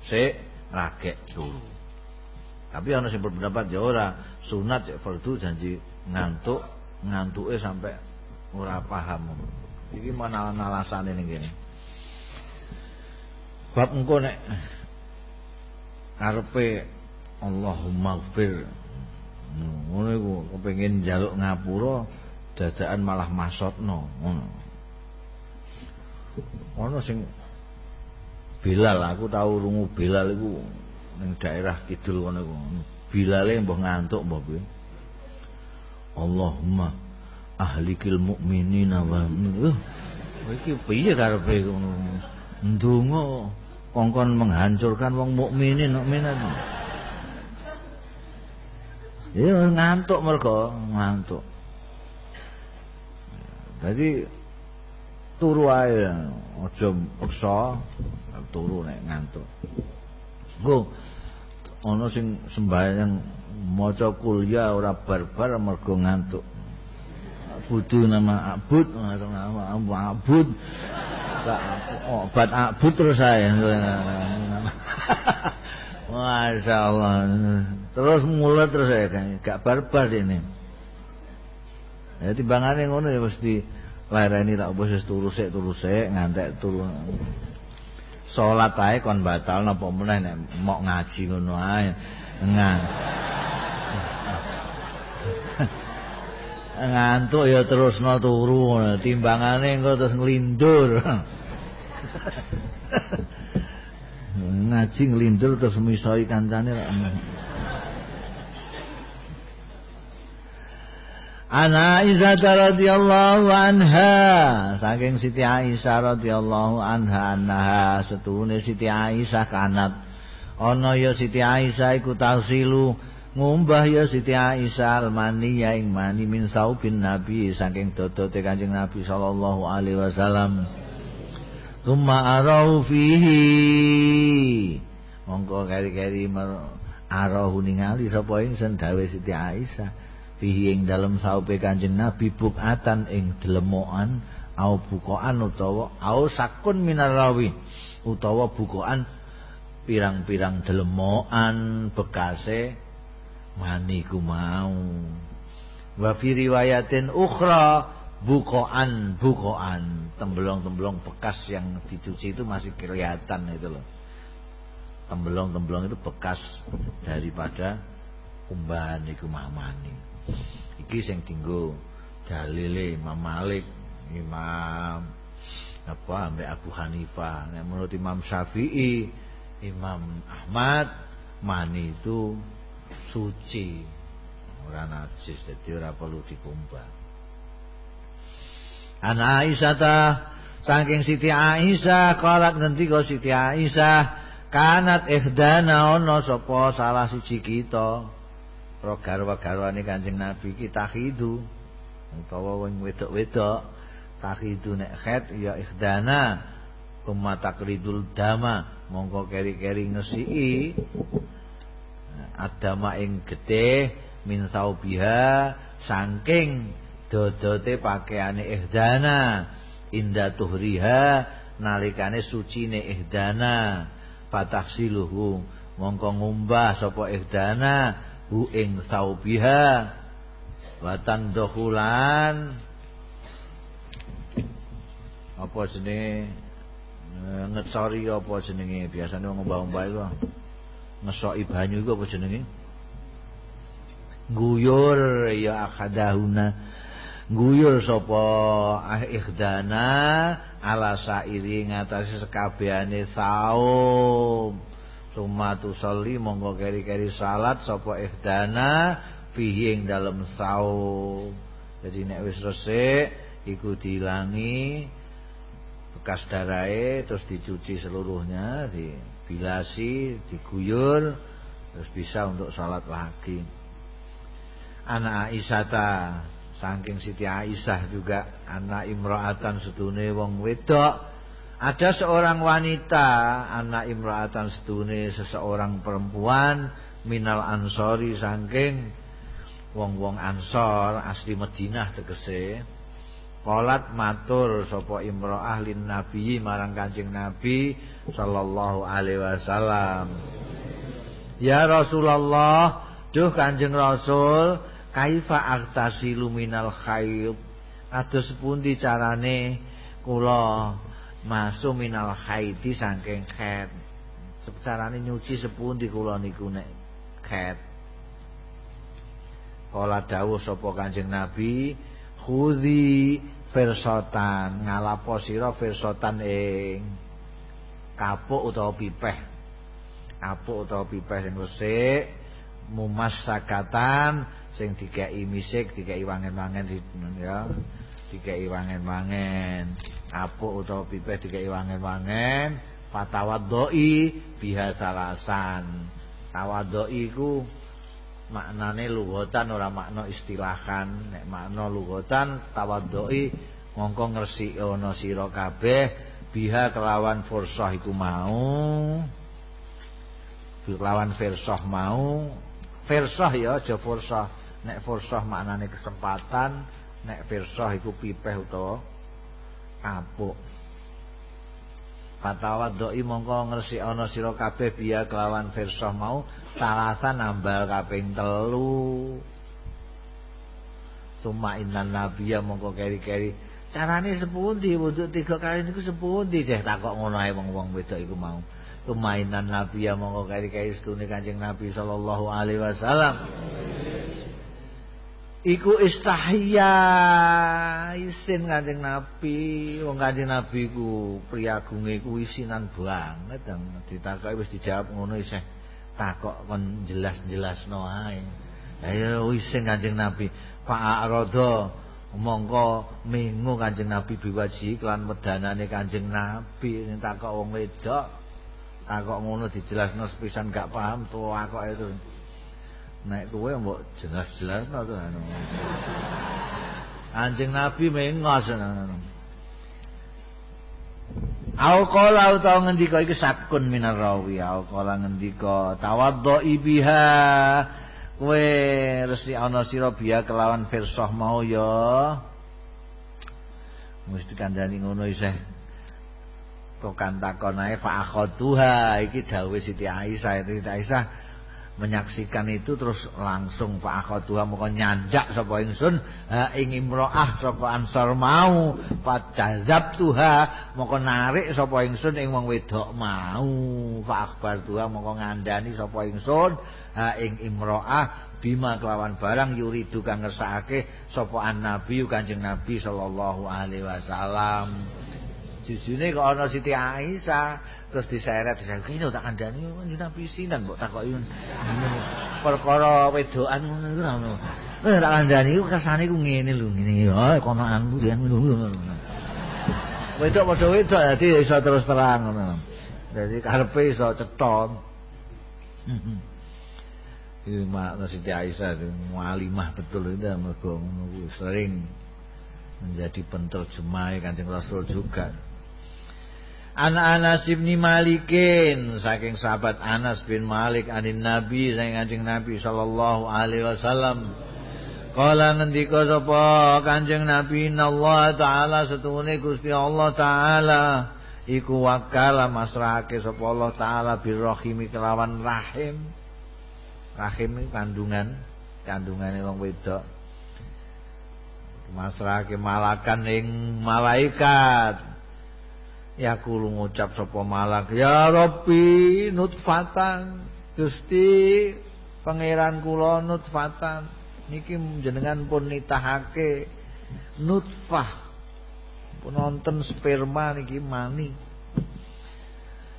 Sik ragek turu. Tapi ana sing berpendapat ya ora sunat sik fardu janji ngantuk ngantuke sampai ora paham. Iki mana alasane ning kene. Bab engko nek karepe Allahumma gfir ngono iku kepengin njaluk ngapura dadakan malah masotno ngono. Ono sing Bilal aku tahu rungu Bilal iku ning daerah kidul ngono iku. Bilale mbah ngantuk mbah kuwi. Allahumma ahlikil mukminina wa uh, iki piye karepe ngono ndonga kongkon menghancurkan wong mukminin mukminat ya ngantuk mergo ngantuk jadi turu aja paksa turu nek ngantuk go ana sing sembahyang maca kuliah ora barbar mergo ngantuk Budu nama Abud, nama Abud. Obat Abud terus saya. Masya Allah. Terus mulai terus saya kan, gak barbar ini. Ya timbangannya ngono ya mesti ini tak bos turu sik turu sik ngantek turu. Salat ae kon batal napa meneh nek mok ngaji ngono ae. Ngan. ngantuk ya terus no turu timbangane engko terus nglindur ngaji nglindur terus misoi kancane Ana Aisyah radhiyallahu anha saking Siti Aisyah radhiyallahu anha anha setune Siti Aisyah kanat ana ya Siti Aisyah iku tausilu ngumbah ya Siti Aisyah almani ya ing mani min saubin Nabi saking dodote Kanjeng Nabi sallallahu alaihi wasallam. Tuma arahu fihi. Mongko kari-kari arahu ningali sapa ingsun dawe Siti Aisyah. Fihi ing dalem saupe Kanjeng Nabi bukatan ing delemokan au bukoan utawa au sakun minar rawi utawa bukoan pirang-pirang delemokan bekase mani ku mau. Wa fi riwayatin ukhra bukoan bukoan. Tembelong-tembelong bekas yang dicuci itu masih kelihatan itu loh. Tembelong-tembelong itu bekas daripada umbahan iku mani iki sing tinggu dalile Imam Malik Imam apa ambek Abu Hanifah. Nah, menurut Imam Syafi'i Imam Ahmad mani itu suci. Ora najis dadi ora perlu dikumbah Ana Aisyah ta saking Siti Aisyah qalat ngendika Siti Aisyah kanat ihdana ana sapa salah siji kita. Ro garwa-garwane Kanjeng Nabi kita khidu utawa wong wedok-wedok takhidu nek khet ya ihdana kumata takridul dama mongko keri-keri ngesiki. Adama ing getih min saubiha saking dodote pakaiane ihdana inda tuhriha nalikane sucine ihdana fataksiluhu mongko ngumbah sapa ihdana hu ing saubiha watan dohulan. Apa jenenge? Eh, ngecori apa jenenge? Biasane wong mbah-mbah iku. Ngesoki banyu iku apa jenenge? Guyur ya akadahuna guyur sapa ah ikhdana ala sairi ngatasi sekabehane saum. Sumatu sholli monggo keri-keri salat sapa ikhdana fihi ing dalem saum. Jadi nek wis resik iku dilangi bekas darahe terus dicuci seluruhnya dibilasi diguyur terus bisa untuk salat lagi. Anak Aisyah saking Siti Aisyah juga anak imraatan sedune wong wedok. Ada seorang wanita anak imraatan sedune seseorang perempuan minal ansori saking wong-wong ansor asli Madinah tegese. Kolat matur sapa imro'ah lin nabi marang Kanjeng Nabi sallallahu alaihi wasallam. Ya Rasulullah duh Kanjeng Rasul kaifa aktasilu minal khayub ados pundi carane kula masuk minal haidi saking khet carane nyuci sepundi kula niku nek khet kala dawuh sapa Kanjeng Nabi khudhi firsotan ngalapo sira firsotan ing kapuk utawa pipeh. Kapuk utawa pipeh sing resik mumassakatan sing dikei misik dikei wangen-wangen ya dikei wangen-wangen. Apuk utawa pipeh dikei wangen-wangen fatawaddoi biha salasan. Tawaddoi iku maknane lugotan ora makna istilahan. Nek makna lugotan tawaddoi mongko ngresik ana sira kabeh biha kelawan fursah iku mau kelawan fursah mau. Fursah ya aja fursah nek fursah maknane kesempatan nek fursah iku pipeh utawa kapuk. Fatawa doi mongko ngersi ana sira kabeh biya kelawan fursah mau salasa nambal kaping telu. Suma innan nabiya mongko keri-keri. Carane sepundi? Wudhu tiga kali niku sepundi? Ceh takok ae wong-wong wedok iku mau. Suma innan nabiya mongko keri-keri setune Kanjeng Nabi sallallahu alaihi wasallam Iku istahya isin Kanjeng Nabi, wong Kanjeng Nabi ku priagunge ku isinan banget dan ditakoki wis dijawab ngono isih takok kon jelas-jelasno ae. Ayo isin Kanjeng Nabi, Pak Arada mongko mengu Kanjeng Nabi biwaji kelan medanane Kanjeng Nabi ning takok wong wedok. Takok ngono dijelasno sepisan gak paham tuh kok itu. Nek kowe mbok jelas-jelas to anu. Anjing Nabi mengos anu. Au qala utawa ngendika iki sakun minar rawi. Au qala ngendika tawaddoi biha. Kowe resi ana sira biya kelawan firsah mau ya? Mesti kandhani ngono isih Tokan takon ae fa akhaduha iki dawuh Siti Aisyah Siti Aisyah menyaksikan itu terus langsung Pak Akhoduha mau nyanjak sapa ingsun? Ing imroah sapa ansor mau? Jazab tuha mau narik sapa ingsun ing wong wedok mau? Pak Akbar tuha mau ngandani sapa ingsun? Ing imroah bima kelawan barang yuridu kang ngersakake sapa nabi Kanjeng Nabi sallallahu alaihi wasallam. Jujune kok ana Siti Aisyah terus diseret diseret. Kene tak kandhani Nabi sinan mbok takoki perkara wedokan ngono iku ngono eh tak kandhani iku kersane iku ngene lho ngene ya konoanmu yen ngono wedok padha wedok dadi iso terus terang ngono. Dadi karepe iso ceton Ini makna Siti Aisyah Mualimah betul itu mergo sering menjadi penterjemah Kanjeng Rasul juga An Anas bin Malikin. Saking sahabat Anas bin Malik anin Nabi saking Kanjeng Nabi sallallahu alaihi wasallam. Kala ngendika sapa? Kanjeng Nabi Allah taala setune Gusti Allah taala. Iku wakala masrahake sapa Allah taala birrahimi kelawan rahim. Rahim kandungan kandungane wong wedok. Masrahake malakan ing malaikat ya kulo ngucap sapa malak ya rabbi nutfatan. Gusti pangeran kula nutfatan. Niki jenengan pun nitahake nutfah. Penonton sperma niki mani.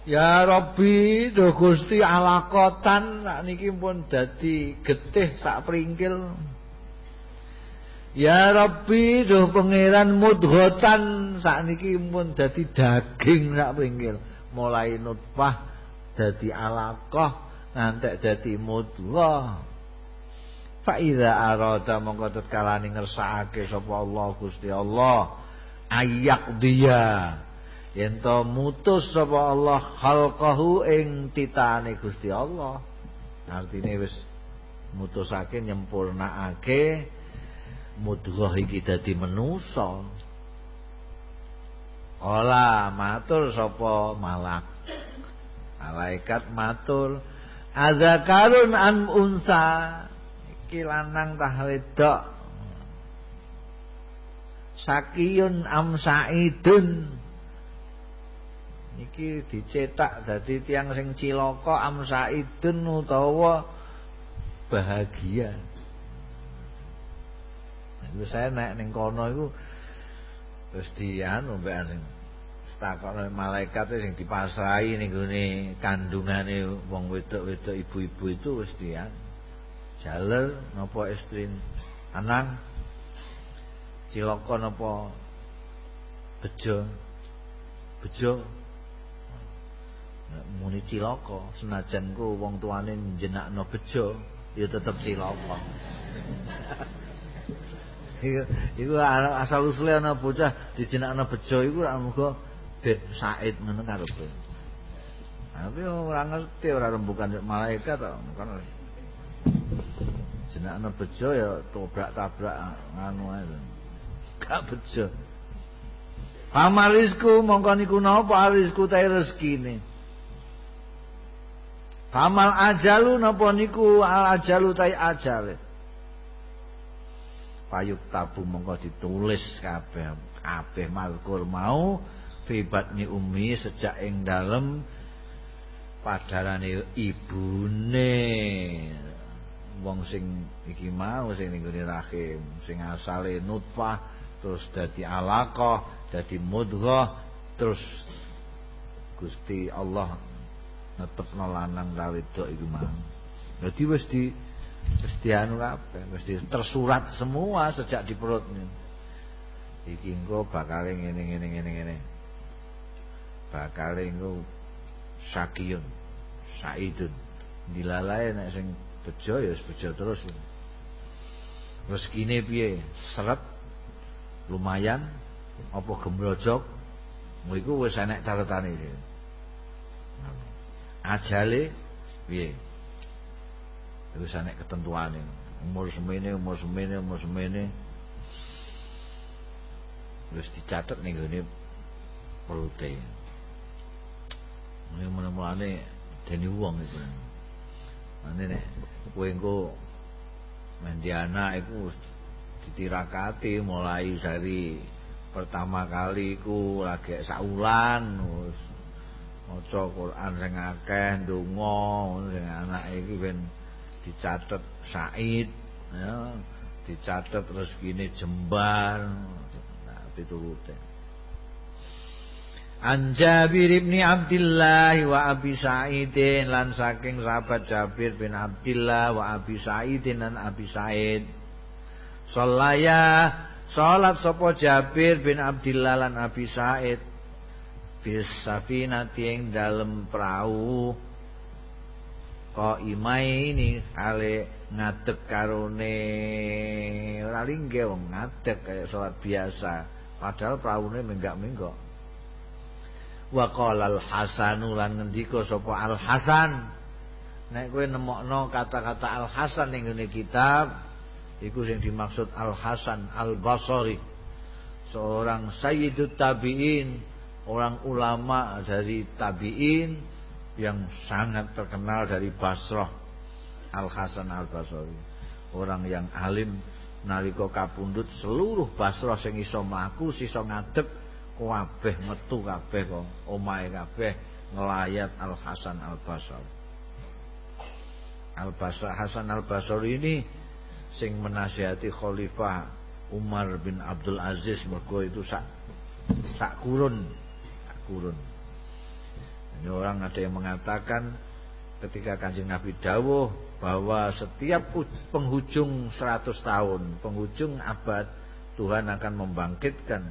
Ya Rabbi do Gusti alakotan. Niki pun dadi getih sak pringkil Ya Rabbi do pangeran mudghatan sakniki pun dadi daging sak pringkil mulai nutfah dadi alaqah ngantek dadi mudghah. Fa iza arada mongko tatkala ngersakake sapa Allah Gusti Allah. Ayak dia yen to mutus sapa Allah khalqahu ing titane Gusti Allah. Artine wis mutusake nyempurnakake mudghah iki dadi manusa ola matur sapa? Malak. Malaikat matur azakarun an unsa? Iki lanang tah wedok. Sakiyun am saidun. Niki dicetak dadi tiang sing cilaka am saidun utawa bahagia. Iku saya naik ning kono iku terus dianu mbek ning takokno malaikat sing dipasrahi ning gone kandungane wong wedok-wedok ibu-ibu itu wis dian. Jaler napa istri anang cilaka napa bejo bejo muni cilaka senajan ku wong tuane jenakno bejo ya tetep cilaka iku iku asal usule ana bocah dijenakno bejo iku ra muga det Said ngono karepe. Tapi ora ngerti ora rembukan malaikat kok kan. Jenakno bejo ya tobrak-tabrak nganu ae gak bejo. Pamarisku mongko niku napa arisku ta rezekine? Pamal ajalu napa niku al ajalu ta ajale Payuk tabu mongko ditulis kabeh kabeh malkur mau fibatni umi sejak ing dalem padarane ibune. Wong sing iki mau sing ning rahim sing asale nutfah terus dadi alaqah dadi mudghah terus Gusti Allah netepno lanang ta wedok iku mang dadi wis di wis dianu kabeh wis tersurat semua sejak di perutnya. Iki engko bakal ngene ngene ngene ngene. Bakal engko sakiyun saidun. Dilalae nek sing bejo ya bejo terus. Rezekine piye? Seret lumayan. Apa gembrojok iku wis enek catetane. Ajale piye wis enek ketentuane umur semene umur semene umur semene. Wis dicatet ning gone perute Ini mulane deni wong itu. Nanti nek kowe engko mendi anak iku ditirakati mulai dari pertama kali ku lagi saulan wis maca Quran sing akeh ndonga sing anak iki ben dicatet Said ya dicatet rezekine jembar nah piturute An Jabir bin Abdullah wa Abi Sa'idin lan saking sahabat Jabir bin Abdullah wa Abi Sa'idin lan Abi Sa'id. Salaya salat sapa Jabir bin Abdullah lan Abi Said. Bis safinati ing dalem perahu kok imai ini kale ngadeg karone. Ora linggih wong ngadeg kayak salat biasa. Padahal praune menggak-menggok. Wa qala al hasanu lan ngendika sapa al hasan. Nek kowe nemokno kata-kata al hasan ning ngene kitab Iku yang dimaksud Al Hasan Al Basri, seorang Sayyidut Tabiin, orang ulama dari tabi'in yang sangat terkenal dari Basrah Al Hasan Al Basri orang yang alim nalika kapundhut seluruh Basrah sing iso mlaku sisa ngadeg kabeh metu kabeh kok. Omahe kabeh ngelayat Al Hasan Al Basri Al Basri Hasan Al Basri ini sing menasihati Khalifah Umar bin Abdul Aziz mergo itu sak sak kurun sak kurun ini orang ada yang mengatakan ketika kanjeng Nabi dawuh bahwa setiap penghujung 100 tahun penghujung abad Tuhan akan membangkitkan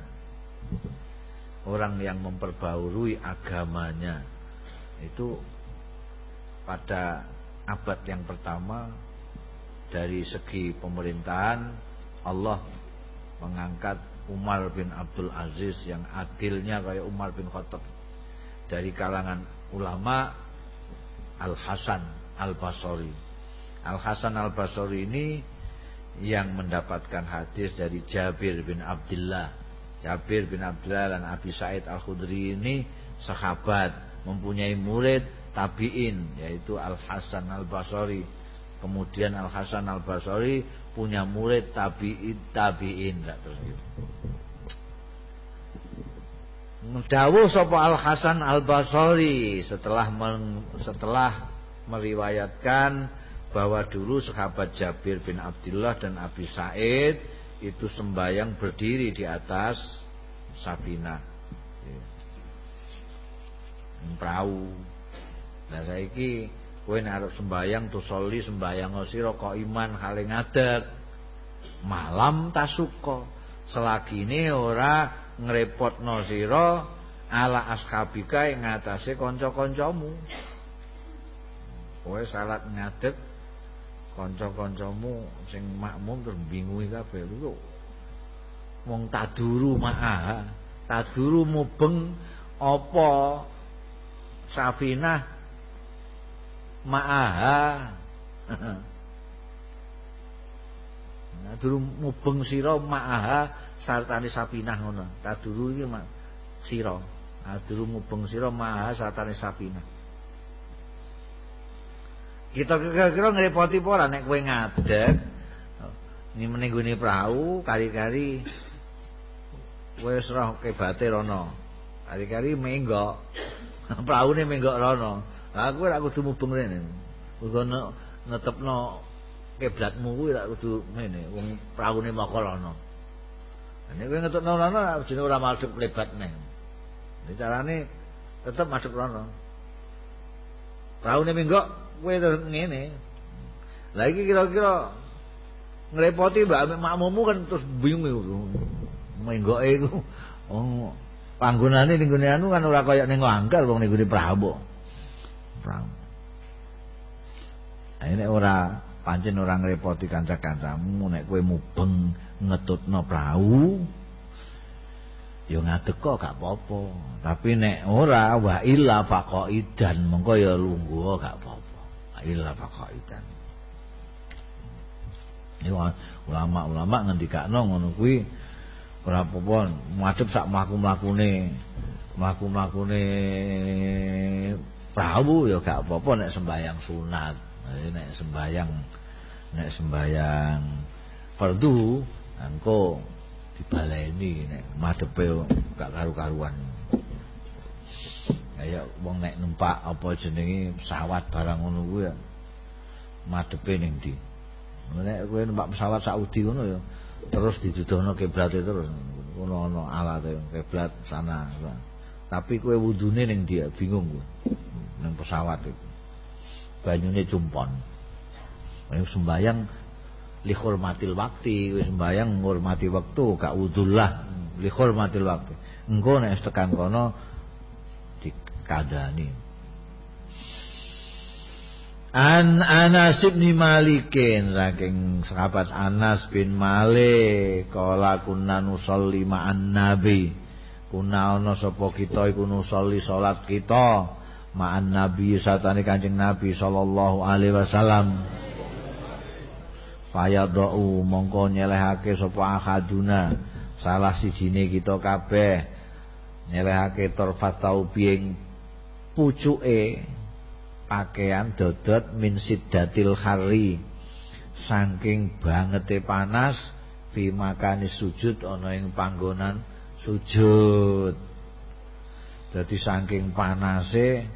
orang yang memperbaharui agamanya. Itu pada abad yang pertama dari segi pemerintahan Allah mengangkat Umar bin Abdul Aziz yang adilnya kayak Umar bin Khattab dari kalangan ulama Al Hasan Al Basri Al Hasan Al Basri ini yang mendapatkan hadis dari Jabir bin Abdullah. Jabir bin Abdullah dan Abi Said Al Khudri ini sahabat mempunyai murid tabiin yaitu Al Hasan Al Basri kemudian Al Hasan Al Basri punya murid tabiin tabiin terus gitu. Dawuh sapa Al Hasan Al Basri setelah men, setelah meriwayatkan bahwa dulu sahabat Jabir bin Abdullah dan Abi Said itu sembayang berdiri di atas Sabina. Perahu. Nah saiki kowe nek arep sembayang tuh soli sembayang sira kok iman kali ngadeg malam tasuka selagine ora ngrepotno sira ala ashabika ing ngatasé kanca-kancamu. Kowe salat ngadeg kanca-kancamu sing makmum terus bingungi kabeh. Lho wong taduru ma'ah taduru mubeng apa Safinah ma'aha nah, mubeng sira ma'aha sartane sapinah ngono. Taduru iki mak sira. Nah, dulu mubeng sira ma'aha sartane sapinah. Kita kira-kira ngrepoti apa ora nek kowe ngadeg? Ini menengguni perahu kari-kari kowe wis roh kebate rono. Kari-kari menggok. Praune menggok rono. Aku ora kudu mubeng rene. Uga netepno kiblatmu kuwi ora kudu ngene, wong praune makol ana. Nek kowe ngetokno ana jenenge ora masuk lebat neh. Ini carane tetep masuk rono. Praune minggok kowe terus ngene. Lah iki kira-kira ngrepoti mbak makmumu kan terus bingung iku. Minggoke iku. Oh, panggonane ning gone anu kan ora kaya ning langgar wong ning gone Prabu perang. Nah, ini ora pancen orang repoti kanca-kancamu nek kowe mubeng ngetutno perahu ya ngadeg kok gak apa-apa. Tapi nek ora wa illa faqaidan mengko ya lungguh gak apa-apa. Illa faqaidan. Ini ulama-ulama ngendikakno ngono kuwi ora apa-apa madhep sak mlaku-mlakune mlaku-mlakune perahu ya gak apa-apa nek sembayang sunat nek sembayang nek sembayang fardu engko dibaleni nek madhepe gak karu-karuan. Kaya wong nek numpak apa jenenge pesawat barang ngono kuwi ya madhepe ning ndi? Nek kowe numpak pesawat Saudi ngono ya terus didudono kiblate terus. Ngono ana alate kiblat sana tapi kowe wudune ning dia bingung kowe nang pesawat itu. Banyune cumpon. Wis sembayang li hormatil waktu, wis sembayang ngurmati waktu, gak wudullah li hormatil waktu. Engko nek tekan kono dikadani. An Anas bin Malikin saking sahabat Anas bin Malik kala kunna nusolli ma'an nabi kuna ana sapa kita iku nusolli salat kita ma'an nabi satane kancing nabi sallallahu alaihi wasallam fayadau mongko nyelehake sapa akaduna salah sijine kita kabeh nyelehake torfat taubi pucuke pakaian dodot min siddatil hari saking bangete panas fi makani sujud ana ing panggonan sujud. Dadi saking panase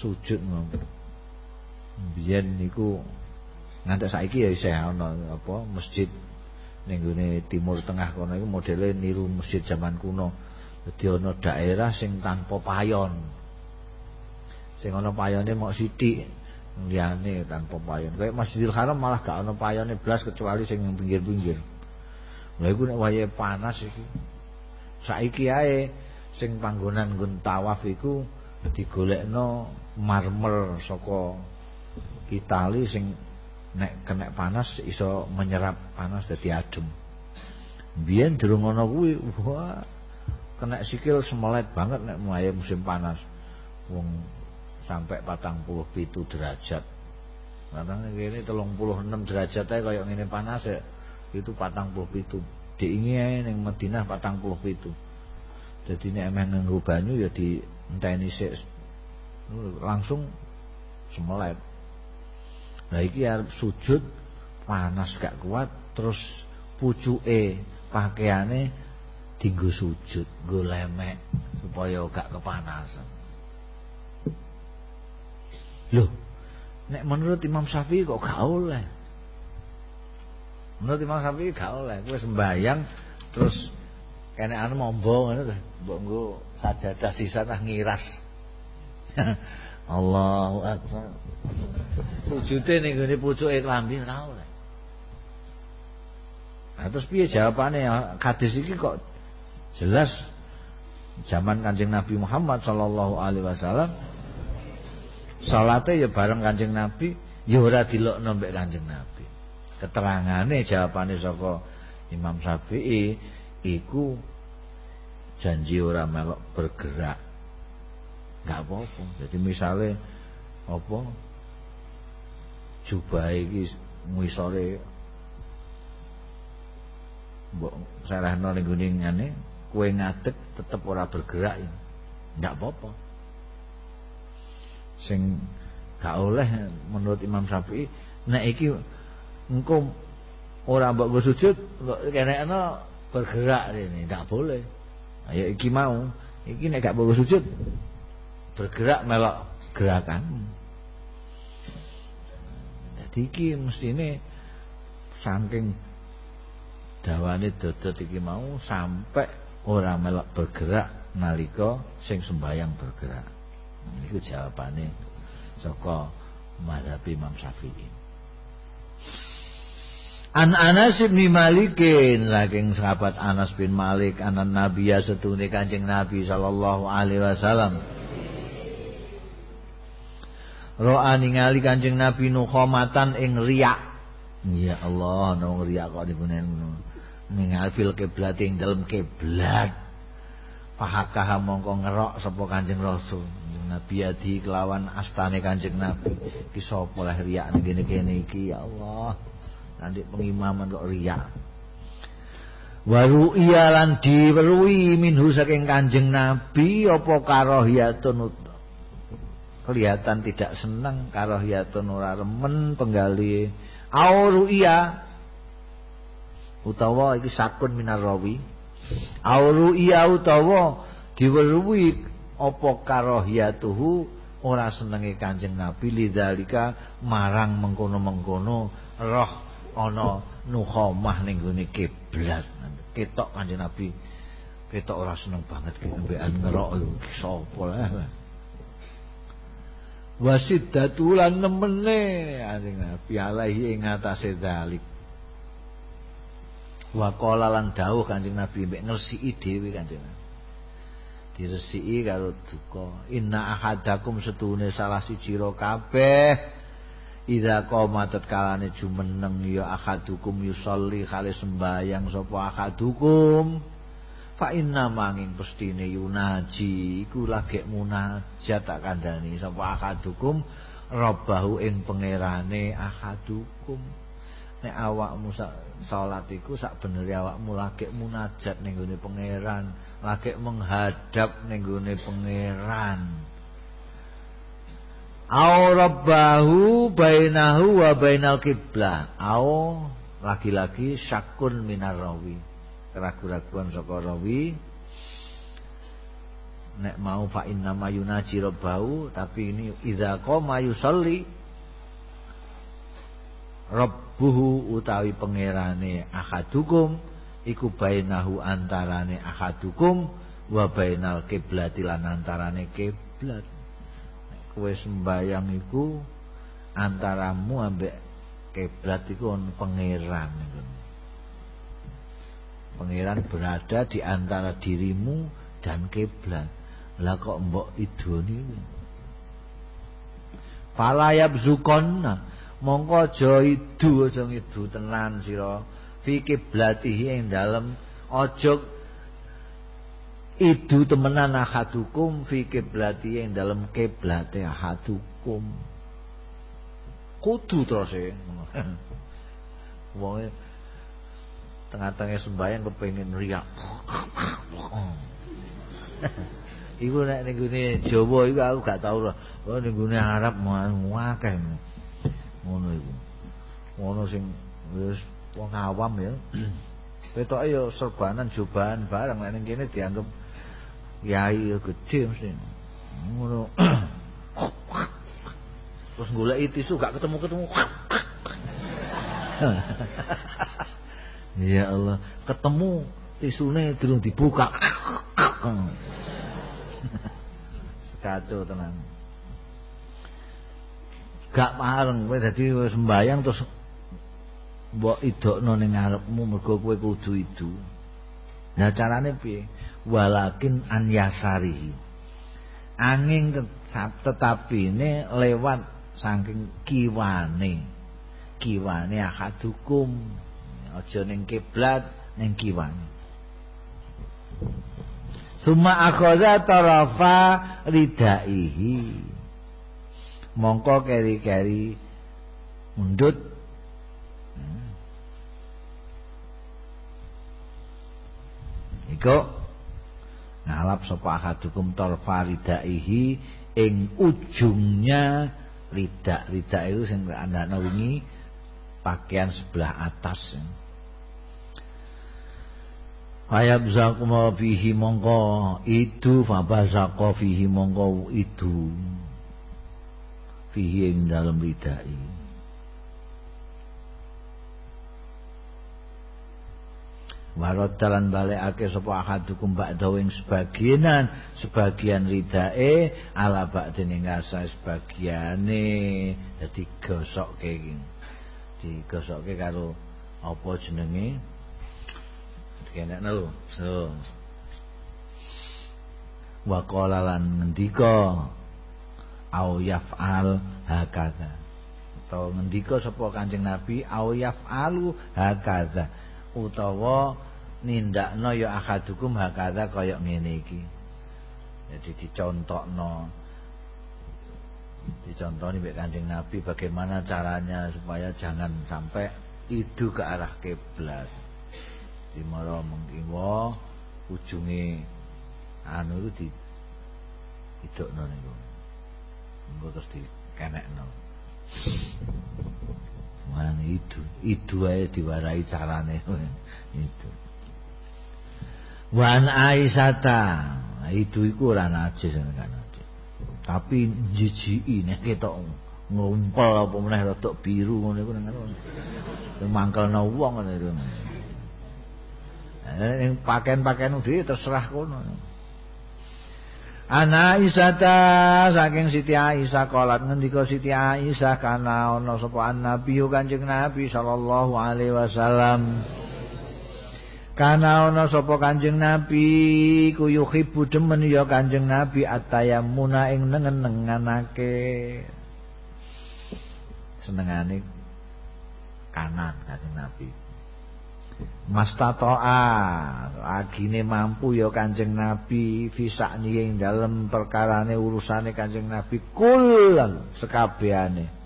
sujud ngono biyen niku ngantek saiki ya isih ana apa masjid ning timur tengah kono iku modele niru masjid zaman kuno. Dadi ana daerah sing tanpa payon. Sing ana payone mok sithik liyane tanpa payon. Kayak Masjidil Haram malah gak ana payone blas kecuali sing pinggir-pinggir. Lha iku nek wayahe panas iki. Saiki ae sing panggonan nggon tawaf iku digolekno marmer saka Itali sing nek kena panas iso menyerap panas dadi adem. Biyen durung ana kuwi wah kena sikil semelet banget nek mulai musim panas. Wong sampai patang puluh pitu derajat. Karena ini telung puluh enam derajat aja kayak ini panas ya. Itu patang puluh pitu. Diingin yang Madinah patang puluh pitu. Jadi ini emang nganggo banyu ya di entah ini langsung semelet nah iki arep sujud panas gak kuat terus pucuke pakaiane tinggu sujud gue lemek supaya gak kepanasan Loh, nek menurut Imam Syafi'i kok gak oleh. Menurut Imam Syafi'i gak oleh. Kowe sembayang terus kene anu mombo ngono to. Mbok nggo sajadah sisa ngiras. Allahu akbar. Sujude ning gone pucuke klambi ora oleh. Nah, terus piye jawabane hadis iki kok jelas zaman Kanjeng Nabi Muhammad sallallahu alaihi wasallam Salate ya bareng Kanjeng Nabi, ya ora dilokno mbek Kanjeng Nabi. Keterangane jawabane saka Imam Syafi'i iku janji ora melok bergerak. Enggak apa-apa. Jadi misalnya apa jubah iki ngisore mbok sarehno ning gone ngene kowe ngadeg tetep ora bergerak ya. Enggak apa-apa sing gak oleh menurut Imam Syafi'i nek iki engko ora mbok go sujud kenekno bergerak ini ndak boleh ayo iki mau iki nek gak mbok sujud bergerak melok gerakan jadi iki mestine saking dawane dodot iki mau sampai ora melok bergerak nalika sing sembayang bergerak Iku jawabane saka mazhab Imam Syafi'i. An Anas bin Malikin saking sahabat Anas bin Malik anan Nabi ya setune Kanjeng Nabi sallallahu alaihi wasallam. Ro'a ningali Kanjeng Nabi nukhomatan ing riak. Ya Allah, nang riak kok digunen ningali fil kiblat ing dalem kiblat. Pahakah mongko ngerok sapa Kanjeng Rasul. Nabi adi kelawan astane Kanjeng Nabi. Ki sapa lah riak ngene-kene iki ya Allah. Nanti pengimaman kok riak. Waru lan diweruhi minhu saking Kanjeng Nabi apa karohiyatun kelihatan tidak senang karohiyatun ora remen penggali auru iya. Utawa iki sakun minar rawi auru iya utawa diweruhi apa karohiyatuhu ora senenge Kanjeng Nabi. Lidzalika marang mengkono-mengkono roh ana nukhamah ning gone kiblat. Ketok Kanjeng Nabi. Ketok ora seneng banget mbekan ngerok. Sapa lah wasiddatulan nemene. Kanjeng Nabi alaihi ing atase dalik wa qala lan dawuh Kanjeng Nabi mbek ngresiki dhewe Kanjeng Nabi. Diresiki karo duka. Inna ahadakum setune salah siji ro kabeh. Ida koma tetkalane jumeneng ya ahadukum yusolli kali sembayang sapa ahadukum fa inna manging pestine yunaji iku lagi munajat tak kandhani sapa ahadukum rabbahu ing pangerane ahadukum nek awakmu salat iku sak bener awakmu lagi munajat ning gone pangeran lagi menghadap ning gone pangeran Au rabbahu bainahu wa bainal kiblah. Au lagi-lagi syakun minar rawi. Keraguan-raguan saka rawi. Nek mau fa inna ma yunaji rabbahu tapi ini idza qama yusalli rabbuhu utawi pangerane ahadukum iku bainahu antarane ahadukum wa bainal kiblati lan antarane kiblat kowe sembayang iku antaramu ambek kiblat iku on pangeran iku. Pangeran berada di antara dirimu dan kiblat. Lah kok mbok idoni Fala yabzukonna mongko aja idu aja ngidu tenan sira fi kiblatihi ing dalem aja Idu temenan ahadukum fi kiblati yang dalam kiblate ahadukum. Kudu terus ya. Wong tengah-tengah sembahyang kepengin riak. iku nek ning gone Jawa iku aku gak tau lah. Oh ning gone Arab mau akeh. Ngono iku. Ngono sing wis wong awam ya. Petoke ya serbanan jubahan barang nek ning kene dianggap Yai ya gede mesti. Ngono. Terus golek tisu gak ketemu-ketemu. ya Allah, ketemu tisune durung dibuka. Sekacau tenan. Gak pareng kowe dadi sembayang terus mbok idokno ning ngarepmu mergo kowe kudu itu. Nah carane piye? walakin an yasarihi angin tetapi ini lewat saking kiwane kiwane akadukum aja ning kiblat ning kiwane Suma akhadha tarafa ridaihi. Mongko keri-keri mundut. Iko ngalap sapa ahadukum tarfa ridaihi ing ujungnya lidak lidak itu sing andana wingi pakaian sebelah atas Ayab zakuma fihi mongko itu fabazaqo fihi mongko itu fihi ing dalam ridai Warot dalan balekake sapa ahadukum ba'dahu ing sebagianan sebagian ridae ala ba'din ing asa sebagiane dadi gosokke iki. Digosokke karo apa jenenge? Kenekno lho. So. Wa qala lan ngendika au yaf'al hakadha. Atau ngendika sapa Kanjeng Nabi au yaf'alu hakadha utawa nindakno ya akadukum hakada kaya ngene iki jadi dicontohno dicontohni mbek Kanjeng Nabi bagaimana caranya supaya jangan sampai itu ke arah kiblat dimara mengkiwa ujunge anu itu di idokno niku engko terus dikenekno Mana itu, itu aja diwarai carane itu. Wan Aisyata, itu iku ora najis kan. Tapi jijiki nek ketok ngumpul apa meneh rada biru ngono iku nang ngono. Mangkelno wong ngono. Ning pakaian-pakaian dhewe terserah kono. Ana Aisyata saking Siti Aisyah kolat ngendika Siti Aisyah kana ana sapa Nabi Kanjeng Nabi sallallahu alaihi wasallam. Kana ana sapa Kanjeng Nabi ku yuhibbu demen ya Kanjeng Nabi atayammuna ing nengen-nenganake. Senengane kanan Kanjeng Nabi. Mastatoa agine mampu ya Kanjeng Nabi. Fisakni ing dalem perkarane urusane Kanjeng Nabi kul sekabehane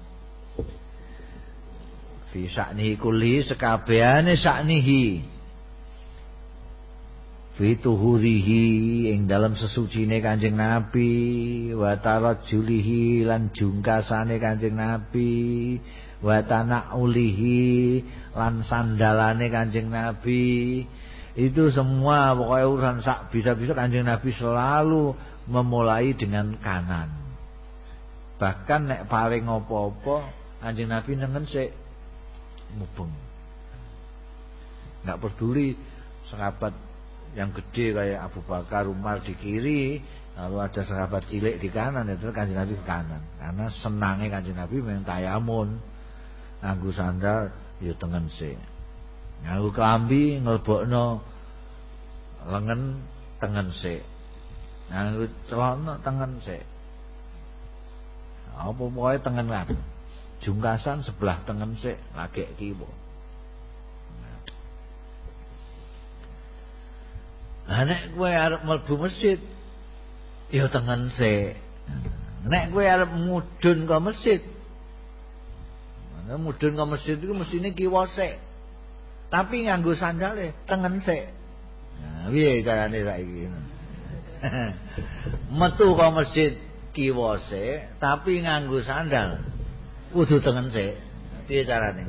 fi saknihi kulli sekabehane saknihi fi tuhurihi ing dalam sesucine Kanjeng Nabi wa tarajjulihi lan jungkasane Kanjeng Nabi wa tanaulihi lan sandalane Kanjeng Nabi. Itu semua pokoknya urusan sak bisa-bisa Kanjeng Nabi selalu memulai dengan kanan. Bahkan nek paling apa-apa Kanjeng Nabi nengen sik mubeng. Nggak peduli sahabat yang gede kayak Abu Bakar Umar di kiri lalu ada sahabat cilik di kanan itu kanjeng Nabi ke kanan. Karena senangnya kanjeng Nabi memang tayamun nganggu sandal ya tengen se nganggu kelambi ngelbokno lengan tengen se nganggu celana tengen se apa pokoknya tengen kan? Jungkasan sebelah tengen se lagi kibo Lah nek kowe arep mlebu masjid ya tengen sik. Nek kowe arep mudhun ke masjid. Mana mudhun ke masjid iku mestine kiwa sik. Tapi nganggo sandale tengen sik. Nah, piye carane saiki? Metu ke masjid kiwa tapi nganggo sandal kudu tengen sik. Piye carane?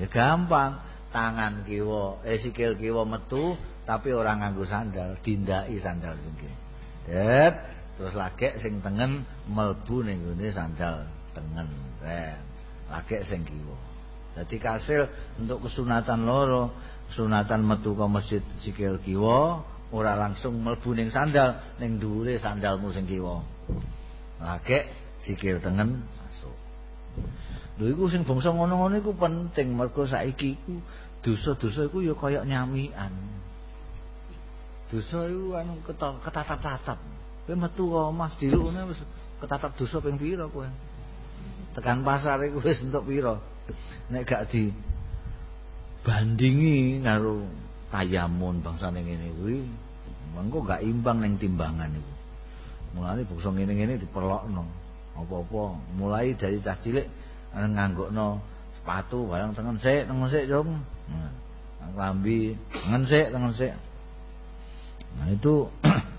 Ya gampang, tangan kiwa, eh sikil kiwa metu, tapi orang nganggo sandal dindai sandal sing terus lagi sing tengen melbu ning sandal tengen sen lagi sing kiwa dadi kasil untuk kesunatan loro kesunatan metu ke masjid sikil kiwa ora langsung melbu ning sandal ning dhuwure sandalmu sing kiwa lagi sikil tengen masuk lho iku sing bangsa ngono-ngono iku penting mergo saiki iku dosa-dosa iku ya kaya nyamian dosa iku anu ketatap-tatap. Kowe metu ke omah dilukne ketatap dosa ping pira kowe. Tekan pasar iku wis entuk pira. Nek gak di bandingi karo tayamun bangsane ngene kuwi, mengko gak imbang ning timbangan iku. Mulane bangsa ngene-ngene diperlokno. Apa-apa mulai dari cah cilik nganggokno sepatu barang tengen sik, tengen sik, Jong. Nah, lambi tengen sik, tengen sik. Nah itu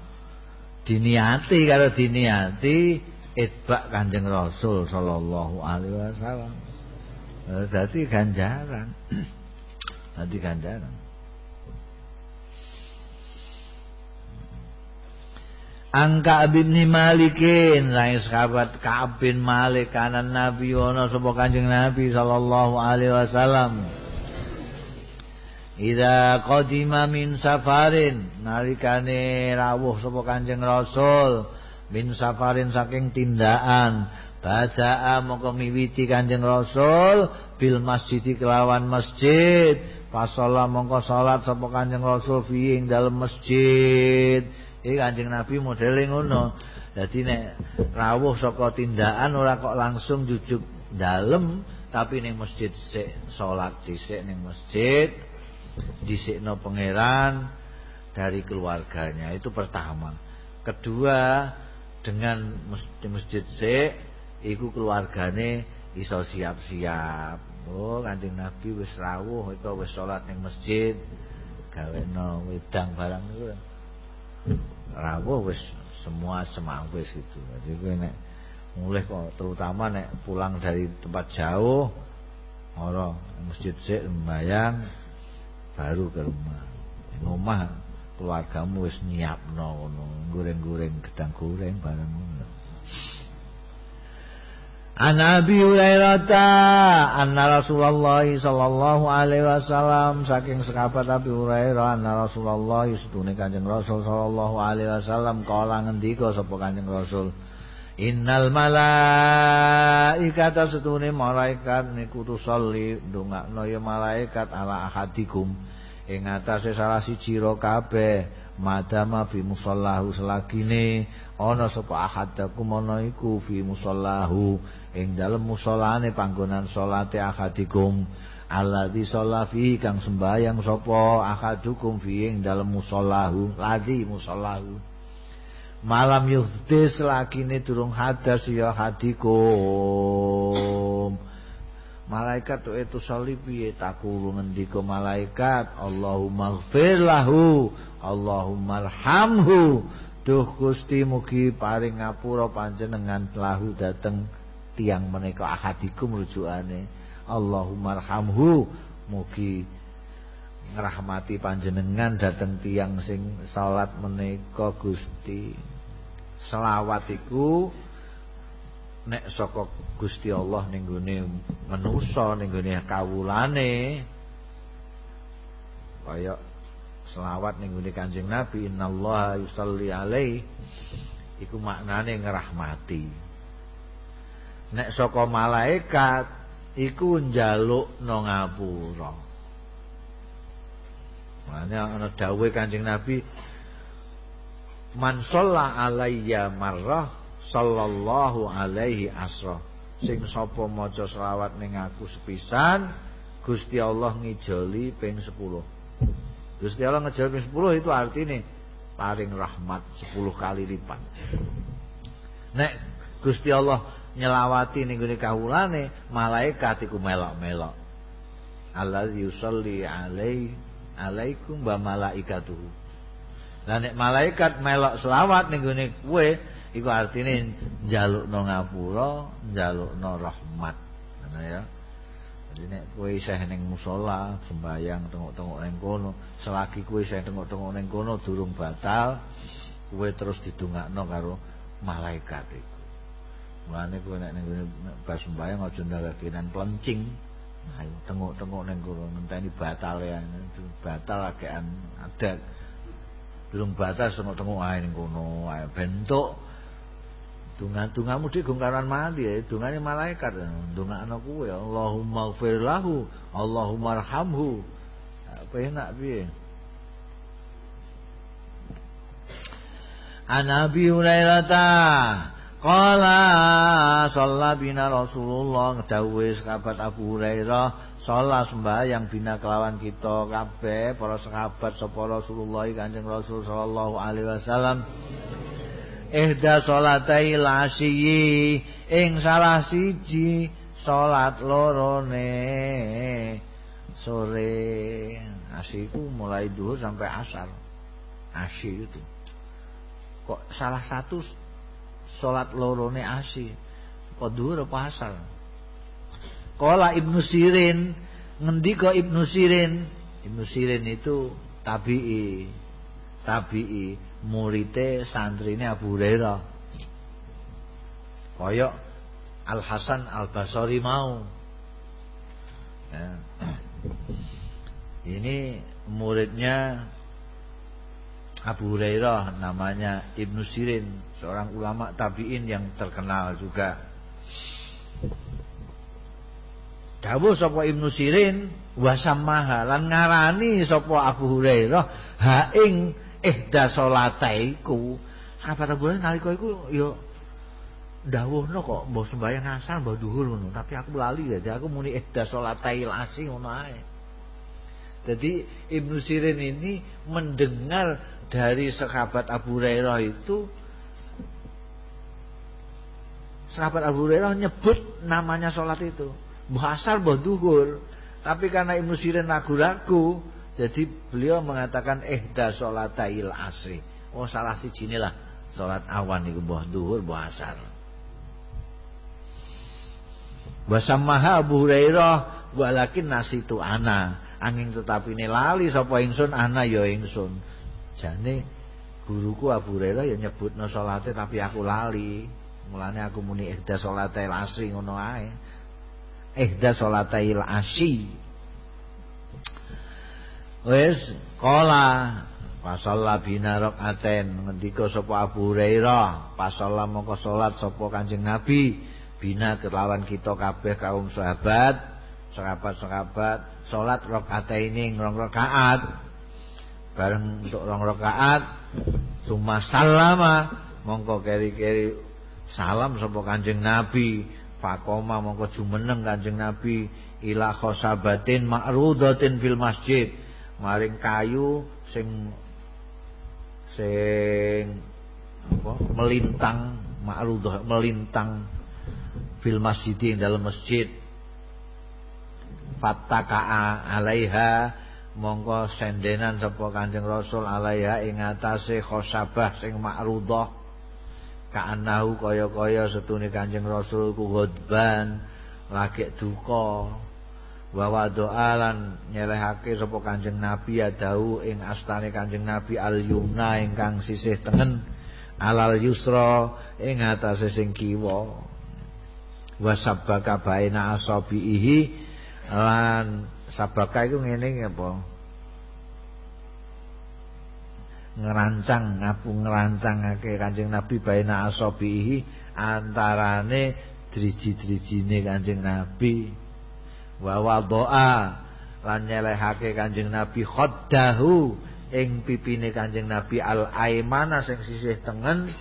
diniati kalau diniati itbak Kanjeng Rasul sallallahu alaihi wasallam. Dadi ganjaran. Dadi ganjaran. Angka bin Malikin lain sahabat Ka'ab bin Malik kanan Nabi ono sapa Kanjeng Nabi sallallahu alaihi wasallam. Ida qadima min safarin nalikane rawuh sapa Kanjeng Rasul min safarin saking tindakan. Bada'a mongko miwiti Kanjeng Rasul bil masjid kelawan masjid. Pasala mongko salat sapa Kanjeng Rasul fi ing dalem masjid. Iki Kanjeng Nabi modele ngono. Dadi nek rawuh saka tindakan ora kok langsung jujuk dalem tapi ning masjid sik salat dhisik ning masjid disikno pangeran dari keluarganya. Itu pertama. Kedua dengan masjid se iku keluargane iso siap-siap. Oh kanjeng nabi wis rawuh itu wis salat ning masjid gaweno wedang barang itu rawuh wis semua semangkis itu jadi gue nek mulai kok terutama nek pulang dari tempat jauh orang masjid sik membayang baru ke rumah. Ngomah keluargamu wis nyiapno ngono goreng-goreng gedang goreng barang ngono. An Abi Hurairah anna Rasulullah sallallahu alaihi wasallam saking sekabat Abi Hurairah anna Rasulullah setune Kanjeng Rasul sallallahu alaihi wasallam kala ngendika sapa Kanjeng Rasul? Innal malaikata setune malaikat niku tusolli ndongakno ya malaikat ala ahadikum ing atase salah siji ro kabeh madama fi musallahu selagine ana sapa ahadakum ana iku fi musallahu. Ing dalem musallane panggonan salate ahadikum. Alladzi shalla fi kang sembayang sapa ahadukum fi ing dalem musallahu. Ladzi musallahu. Malam yuhdis lagine durung hadas ya hadikum malaikat itu salib piye takulu ngendika malaikat. Allahumma ighfir lahu Allahumma arhamhu. Duh Gusti mugi paring ngapura panjenengan lahu dateng tiang menika ahadikum rujukane. Allahumma arhamhu mugi ngrahmati panjenengan dateng tiang sing salat menika Gusti. Selawat iku nek saka Gusti Allah ning gone manusa ning gone kawulane kaya selawat ning gone Kanjeng Nabi innallaha yusalli alaihi iku maknane ngrahmati. Nek saka malaikat iku njalukno ngapura. Makanya ana dawuh Kanjeng Nabi Man shalla alayya marrah sallallahu alaihi asra. Sing sapa maca selawat ning aku sepisan Gusti Allah ngijoli ping 10 Gusti Allah ngijoli ping 10 itu artinya paring rahmat 10 kali lipat. Nek Gusti Allah nyelawati ning gone kawulane malaikat iku melok-melok. Allah yusalli alai alaikum wa malaikatuhu. Lah nek malaikat melok selawat ning gone kowe iku artine njalukno ngapura, njalukno rahmat. Ngono ya. Jadi nek kowe isih ning musala sembayang tengok-tengok ning kono, selagi kowe isih tengok-tengok ning kono durung batal, kowe terus didongakno karo malaikat iku. Mulane kowe nek ning pas sembayang aja ndarakinan plencing. Ayo tengok-tengok ning kono ngenteni batal ya. Batal agean ada durung batas tengok-tengok ae ning kono ae bentuk Dungan-dungamu di gungkaran mati ya, dungane malaikat. Dungakno kuwe, Allahumma ighfir lahu, Allahumma arhamhu. Apa enak piye? An Abi Hurairah Qala shalla bina Rasulullah ngdawuhe sahabat Abu Hurairah sholat sembahyang bina kelawan kita kabeh para sahabat sapa Rasulullah Kanjeng Rasul sallallahu alaihi wasallam ihda salatai lasyi ing salah siji salat lorone. Sore. Asiku mulai duhur sampai asar. Asy itu. Kok salah satu salat lorone asy kok duhur apa asar? Kala Ibnu Sirin. Ngendika Ibnu Sirin. Ibnu Sirin itu tabi'i tabi'i murite santrine Abu Hurairah. Kaya Al Hasan Al Basri mau. Ya. Ini muridnya Abu Hurairah namanya Ibnu Sirin, seorang ulama tabi'in yang terkenal juga. Dawuh sapa Ibnu Sirin wasamaha lan ngarani sapa Abu Hurairah ha ing ihda salataiku sahabat Abu Hurairah nalika iku ya dawuhno kok mbah sembahyang asar mbah duhur ngono. Tapi aku lali ya aku muni ihda salatail asi ngono ae. Jadi Ibnu Sirin ini mendengar dari sahabat Abu Hurairah itu sahabat Abu Hurairah nyebut namanya sholat itu. Mbah asar mbah duhur. Tapi karena Ibnu Sirin ragu-ragu jadi beliau mengatakan ihda salatail asri. Oh salah siji lah salat awan iku mbah duhur mbah asar. Wasamaha Abu Hurairah walakin nasitu ana angin tetapi ini lali sapa ingsun ana ya ingsun. Jane guruku Abu Hurairah ya nyebutno salate tapi aku lali. Mulane aku muni ihda salatail asri ngono ae. Ihda salatail asyi Wis kala pasalla bina rakaten ngendika sapa Abu Hurairah. Pasalla mongko salat sapa Kanjeng Nabi. Bina kelawan kita kabeh kaum sahabat sahabat-sahabat salat rakaataini rong rakaat. Bareng untuk rong rakaat summa salama mongko keri-keri salam sapa Kanjeng Nabi. Fakoma mongko jumeneng Kanjeng Nabi ila khosabatin ma'rudatin fil masjid maring kayu sing sing apa melintang ma'rudah melintang fil masjid dalam masjid. Fattaka alaiha mongko sendenan sapa Kanjeng Rasul alaiha ing atase khosabah sing makrudah. Kaanahu kaya-kaya setune Kanjeng Rasul ku ghadban lagi duka wa doa lan nyelehake sapa Kanjeng Nabi adau ing astane Kanjeng Nabi al yumna ingkang sisih tengen alal yusra ing atase sing kiwa. Wasabaka baina asabihi lan sabaka iku ngene apa? Ngerancang ngapu ngerancangake Kanjeng Nabi baina asabihi antarane driji-drijine Kanjeng Nabi wa doa lan nyelehake Kanjeng Nabi khaddahu ing pipine Kanjeng Nabi al aimana sing sisih tengen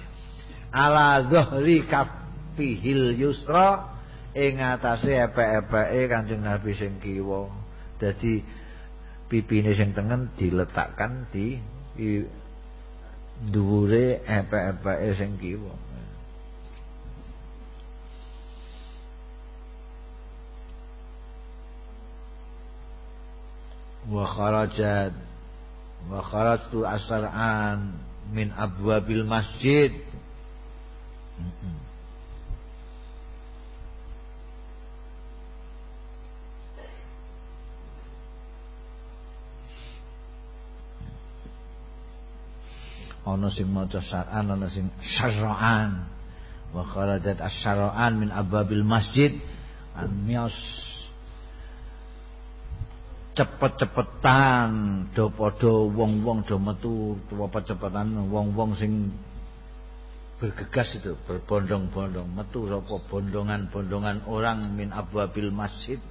ala dhahri kafihil yusra ing atase epek-epeke Kanjeng Nabi sing kiwa. Dadi pipine sing tengen diletakkan di, di dhuwure epek-epeke sing kiwa wa kharajat wa kharajtu asra'an min abwabil masjid. Ana sing maca syar'an ana sing syar'an. Wa kharajat asyar'an min ababil masjid. An mios cepet-cepetan do padha wong-wong do metu cepet-cepetan wong-wong sing bergegas itu berbondong-bondong metu sapa bondongan-bondongan orang min abwabil masjid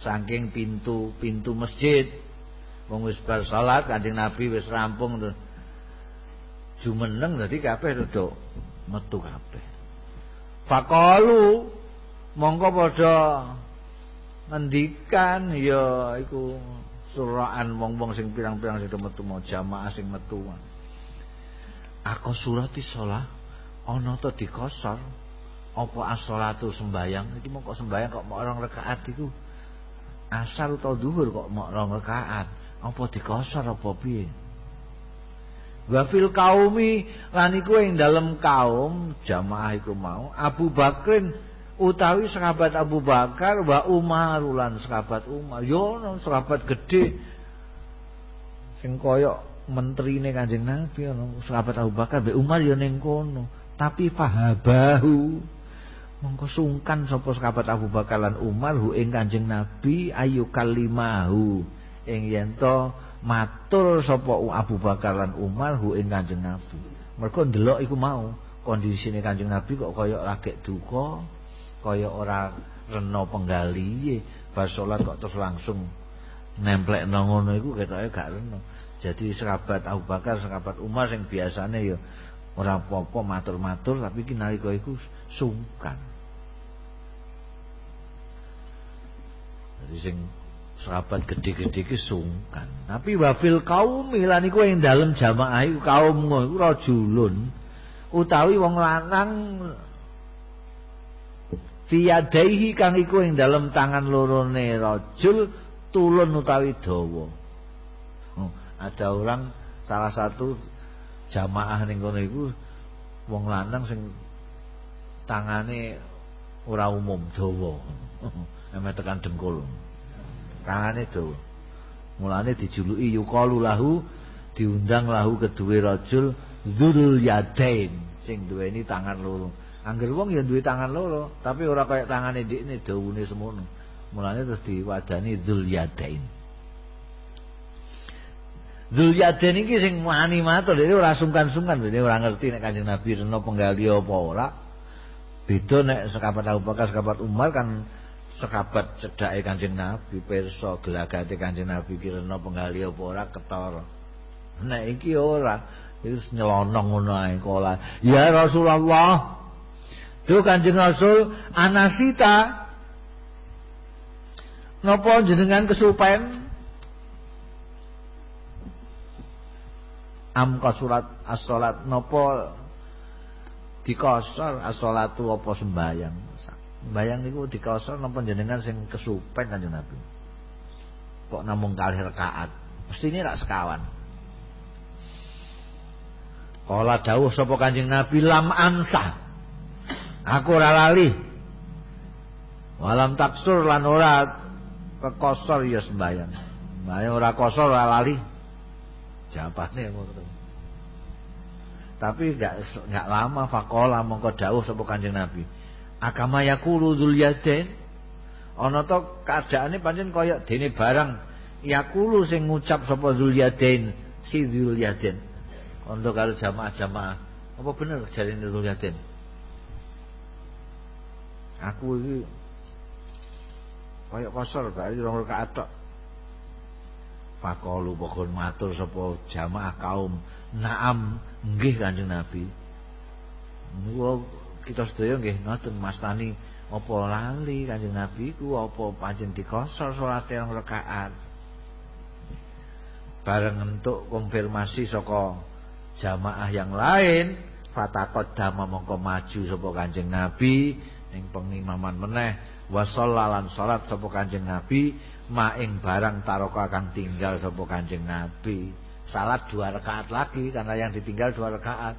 saking pintu-pintu masjid. Wong wis bar salat Kanjeng Nabi wis rampung tuh jumeneng dadi kabeh rada metu kabeh. Faqalu mongko padha ngendikan ya iku suraan wong-wong sing pirang-pirang sing metu mau jamaah sing metu aku surati shalah ana to dikosor apa as-shalatu sembayang? Iki mongko sembayang kok mau orang rakaat iku? Asar utawa dhuwur kok mau orang rakaat apa dikosor apa piye? Wafil kaumi lan iku ing dalem kaum jamaah iku mau Abu Bakrin utawi sahabat Abu Bakar wa Umar lan sahabat Umar. Yo no sahabat gede. Sing koyo menterine Kanjeng Nabi ono sahabat Abu Bakar be Umar yo ning kono. Tapi fahabahu mongko sungkan sapa sahabat Abu Bakar lan Umar hu ing Kanjeng Nabi ayu kalimahu. Ing yen to matur sapa Abu Bakar lan Umar hu ing Kanjeng Nabi. Mergo ndelok iku mau kondisine Kanjeng Nabi kok kaya lagi duka, kaya ora rena penggali, pas salat kok terus langsung nemplek nang ngono iku ketoke gak rena. Jadi sahabat Abu Bakar, sahabat Umar sing biasane ya ora apa-apa matur-matur tapi ki nalika iku sungkan. Jadi sing sahabat gede-gede ki sungkan. Tapi wafil kaum lan iku ing dalem jamaah iku kaum iku rajulun utawi wong lanang fiyadaihi kang iku ing dalem tangan lorone rajul tulun utawi dawa. Oh, ada orang salah satu jamaah ning kono iku wong lanang sing tangane ora umum dawa. Eme tekan dengkul. Tangane dawa. Mulane dijuluki yuqalu lahu diundang lahu kedue rajul dzul yadain sing duweni tangan loro. Angger wong ya duwe tangan loro, tapi ora kaya tangane ndikne dawune semono. Mulane terus diwadani dzul yadain. Dzul yadain iki sing wani matur, dene ora sungkan-sungkan, dene ora ngerti nek Kanjeng Nabi rena penggali apa ora. Beda nek sekabat Abu Bakar, sekabat Umar kan sekabat cedake Kanjeng Nabi pirsa gelagate Kanjeng Nabi kirana penggali apa ora ketara nek iki ora wis nyelonong ngono ae kala ya Rasulullah Duh Kanjeng Rasul anasita. Napa jenengan kesupen am surat as-salat. Napa dikosor as-salatu apa sembayang? Bayang niku dikosor napa jenengan sing kesupen Kanjeng Nabi. kok namung kalih rakaat mestine rak sekawan. Kala dawuh sapa Kanjeng Nabi lam ansa aku ora lali. Walam taksur lan ora kekosor ya sembayang sembayang ora kosor ora lali. Jawabane ngono. Tapi enggak enggak lama fakola mongko dawuh sapa Kanjeng Nabi. Akama yakulu dzul yadain. Ana to kaadaane pancen kaya dene barang. Yakulu sing ngucap sapa dzul yadain si dzul yadain. Untuk karo jamaah-jamaah. Apa bener jarine dzul yadain aku iki kaya kosor bari rong rakaat tok. Fakalu pokon matur sapa jamaah kaum Naam nggih Kanjeng Nabi. Niku kita sedaya nggih ngoten mastani apa lali Kanjeng Nabi? Ku apa pancen dikosor salat yang rakaat. Bareng entuk konfirmasi saka jamaah yang lain, fatakot dama mongko maju sapa Kanjeng Nabi ning pengimaman meneh. Wa shallalan salat sapa Kanjeng Nabi maing barang taroka kang tinggal sapa Kanjeng Nabi. Salat dua rakaat lagi karena yang ditinggal dua rakaat.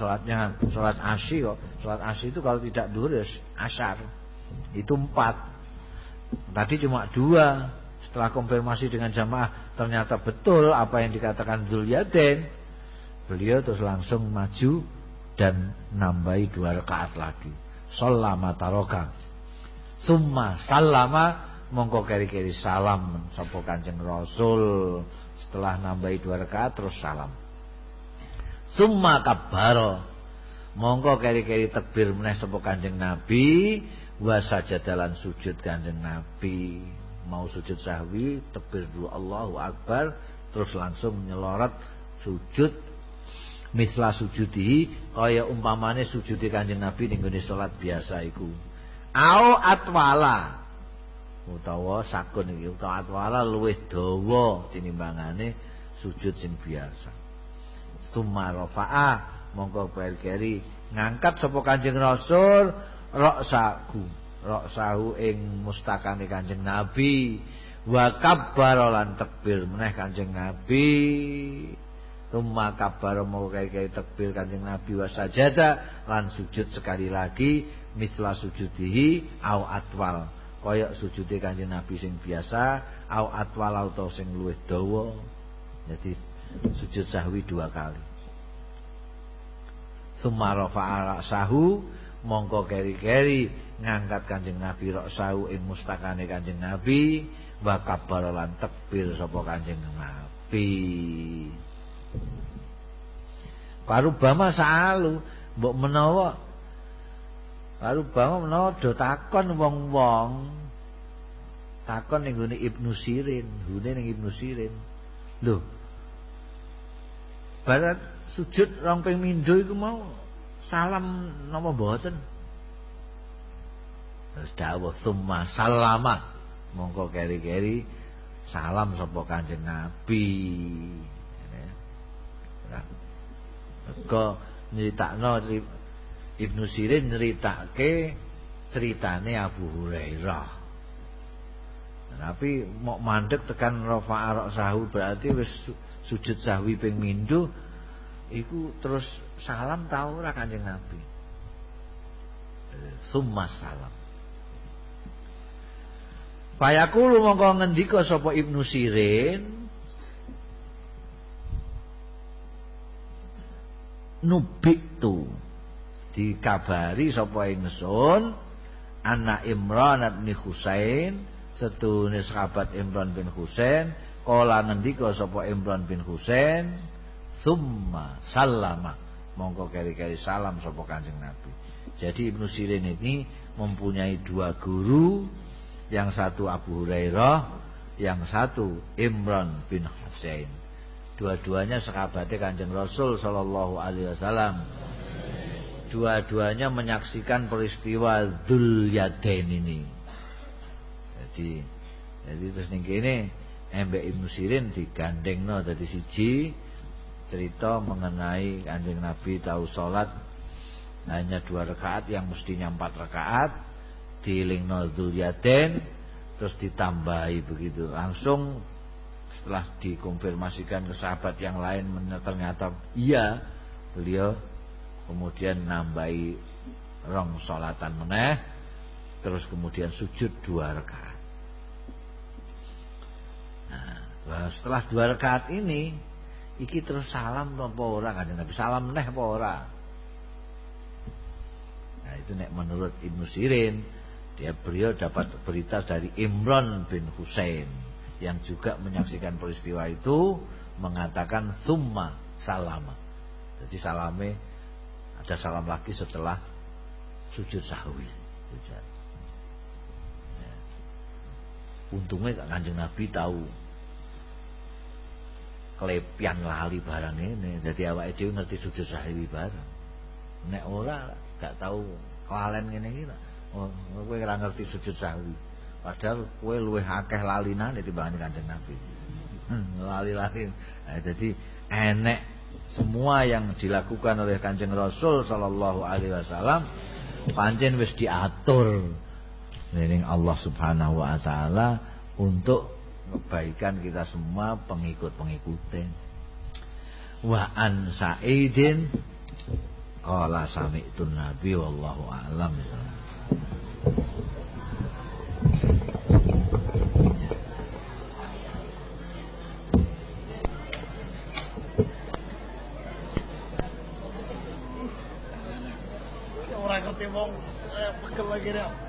Salatnya salat asy kok. Salat asy itu kalau tidak durus asar itu empat. Tadi cuma dua. Setelah konfirmasi dengan jamaah ternyata betul apa yang dikatakan Zulyaden. Beliau terus langsung maju dan nambahi dua rakaat lagi sallama taroka summa salama mongko keri-keri salam sapa Kanjeng Rasul setelah nambahi dua rakaat terus salam. Summa kabbaro. Monggo keri-keri tekbir meneh sapa Kanjeng Nabi wa sajadalan sujud Kanjeng Nabi. Mau sujud sahwi tekbir dulu Allahu Akbar terus langsung nyelorot sujud misla sujudi kaya umpamane sujudi Kanjeng Nabi ning gone salat biasa iku. Au atwala. Utawa sakun iki utawa atwala luwih dawa tinimbangane sujud sing biasa. Summa rafa'a mongko keri ngangkat sapa Kanjeng Rasul roksaku roksahu ing mustakane Kanjeng Nabi. Wa kabbara lan takbir meneh Kanjeng Nabi Tumma kabbara mau kaya takbir kanjeng Nabi wa sajada lan sujud sekali lagi misla sujudihi au atwal. Kaya sujude Kanjeng Nabi sing biasa au atwal atau sing luwih dawa. Jadi sujud sahwi dua kali. Summa rafa'a sahu mongko keri-keri ngangkat Kanjeng Nabi rok sahu ing mustakane Kanjeng Nabi wa kabar lan tekbir sapa Kanjeng Nabi Parubama sa'alu mbok menawa bangun menawa do takon wong-wong. Takon ning gone Ibnu Sirin, gune ning Ibnu Sirin. Lho. Barat sujud rong ping mindo iku mau salam napa mboten? Terus dawuh summa salama. Monggo keri-keri salam sapa Kanjeng Nabi. Kok nyritakno Ibnu Sirin nyeritake ceritane Abu Hurairah. Tapi mau mandek tekan rafa'a sahu berarti wis sujud sahwi ping mindu iku terus salam tau ora Kanjeng Nabi. Summa salam. Fayaqulu mongko ngendika sapa Ibnu Sirin nubitu dikabari sapa ingsun anak Imran bin Husain setune sahabat Imran bin Husain kala ngendika sapa Imran bin Husain summa salama mongko keri-keri salam sapa Kanjeng Nabi. Jadi Ibnu Sirin ini mempunyai dua guru yang satu Abu Hurairah yang satu Imran bin Husain dua-duanya sahabatnya Kanjeng Rasul sallallahu alaihi wasallam dua-duanya menyaksikan peristiwa Dhul Yadain ini. Jadi jadi terus ning kene Mbak Ibnu Sirin digandengno dadi siji cerita mengenai Kanjeng Nabi tahu salat hanya dua rakaat yang mestinya empat rakaat diilingno Dhul Yadain terus ditambahi begitu langsung setelah dikonfirmasikan ke sahabat yang lain ternyata iya beliau kemudian nambahi rong solatan meneh terus kemudian sujud dua rakaat. Nah, setelah dua rakaat ini iki terus salam apa ora? Kan Nabi salam meneh apa ora? Nah itu nek menurut Ibnu Sirin dia beliau dapat berita dari Imran bin Husain yang juga menyaksikan peristiwa itu mengatakan summa salama. Jadi salame ada salam lagi setelah sujud sahwi. Ya. Untungnya kanjeng Nabi tahu kelepian lali barang ini. Jadi awak itu ngerti sujud sahwi barang. Nek ora gak tahu kelalen iki Oh, ora ngerti sujud sahwi. Padahal kowe luwih akeh lalinane timbangane Kanjeng Nabi. Hmm, lali-lali. Nah, jadi enek semua yang dilakukan oleh Kanjeng Rasul sallallahu alaihi wasallam pancen wis diatur dening Allah Subhanahu wa taala untuk kebaikan kita semua pengikut-pengikutnya. Wa an Sa'idin qala sami'tun nabi wallahu a'lam. Ora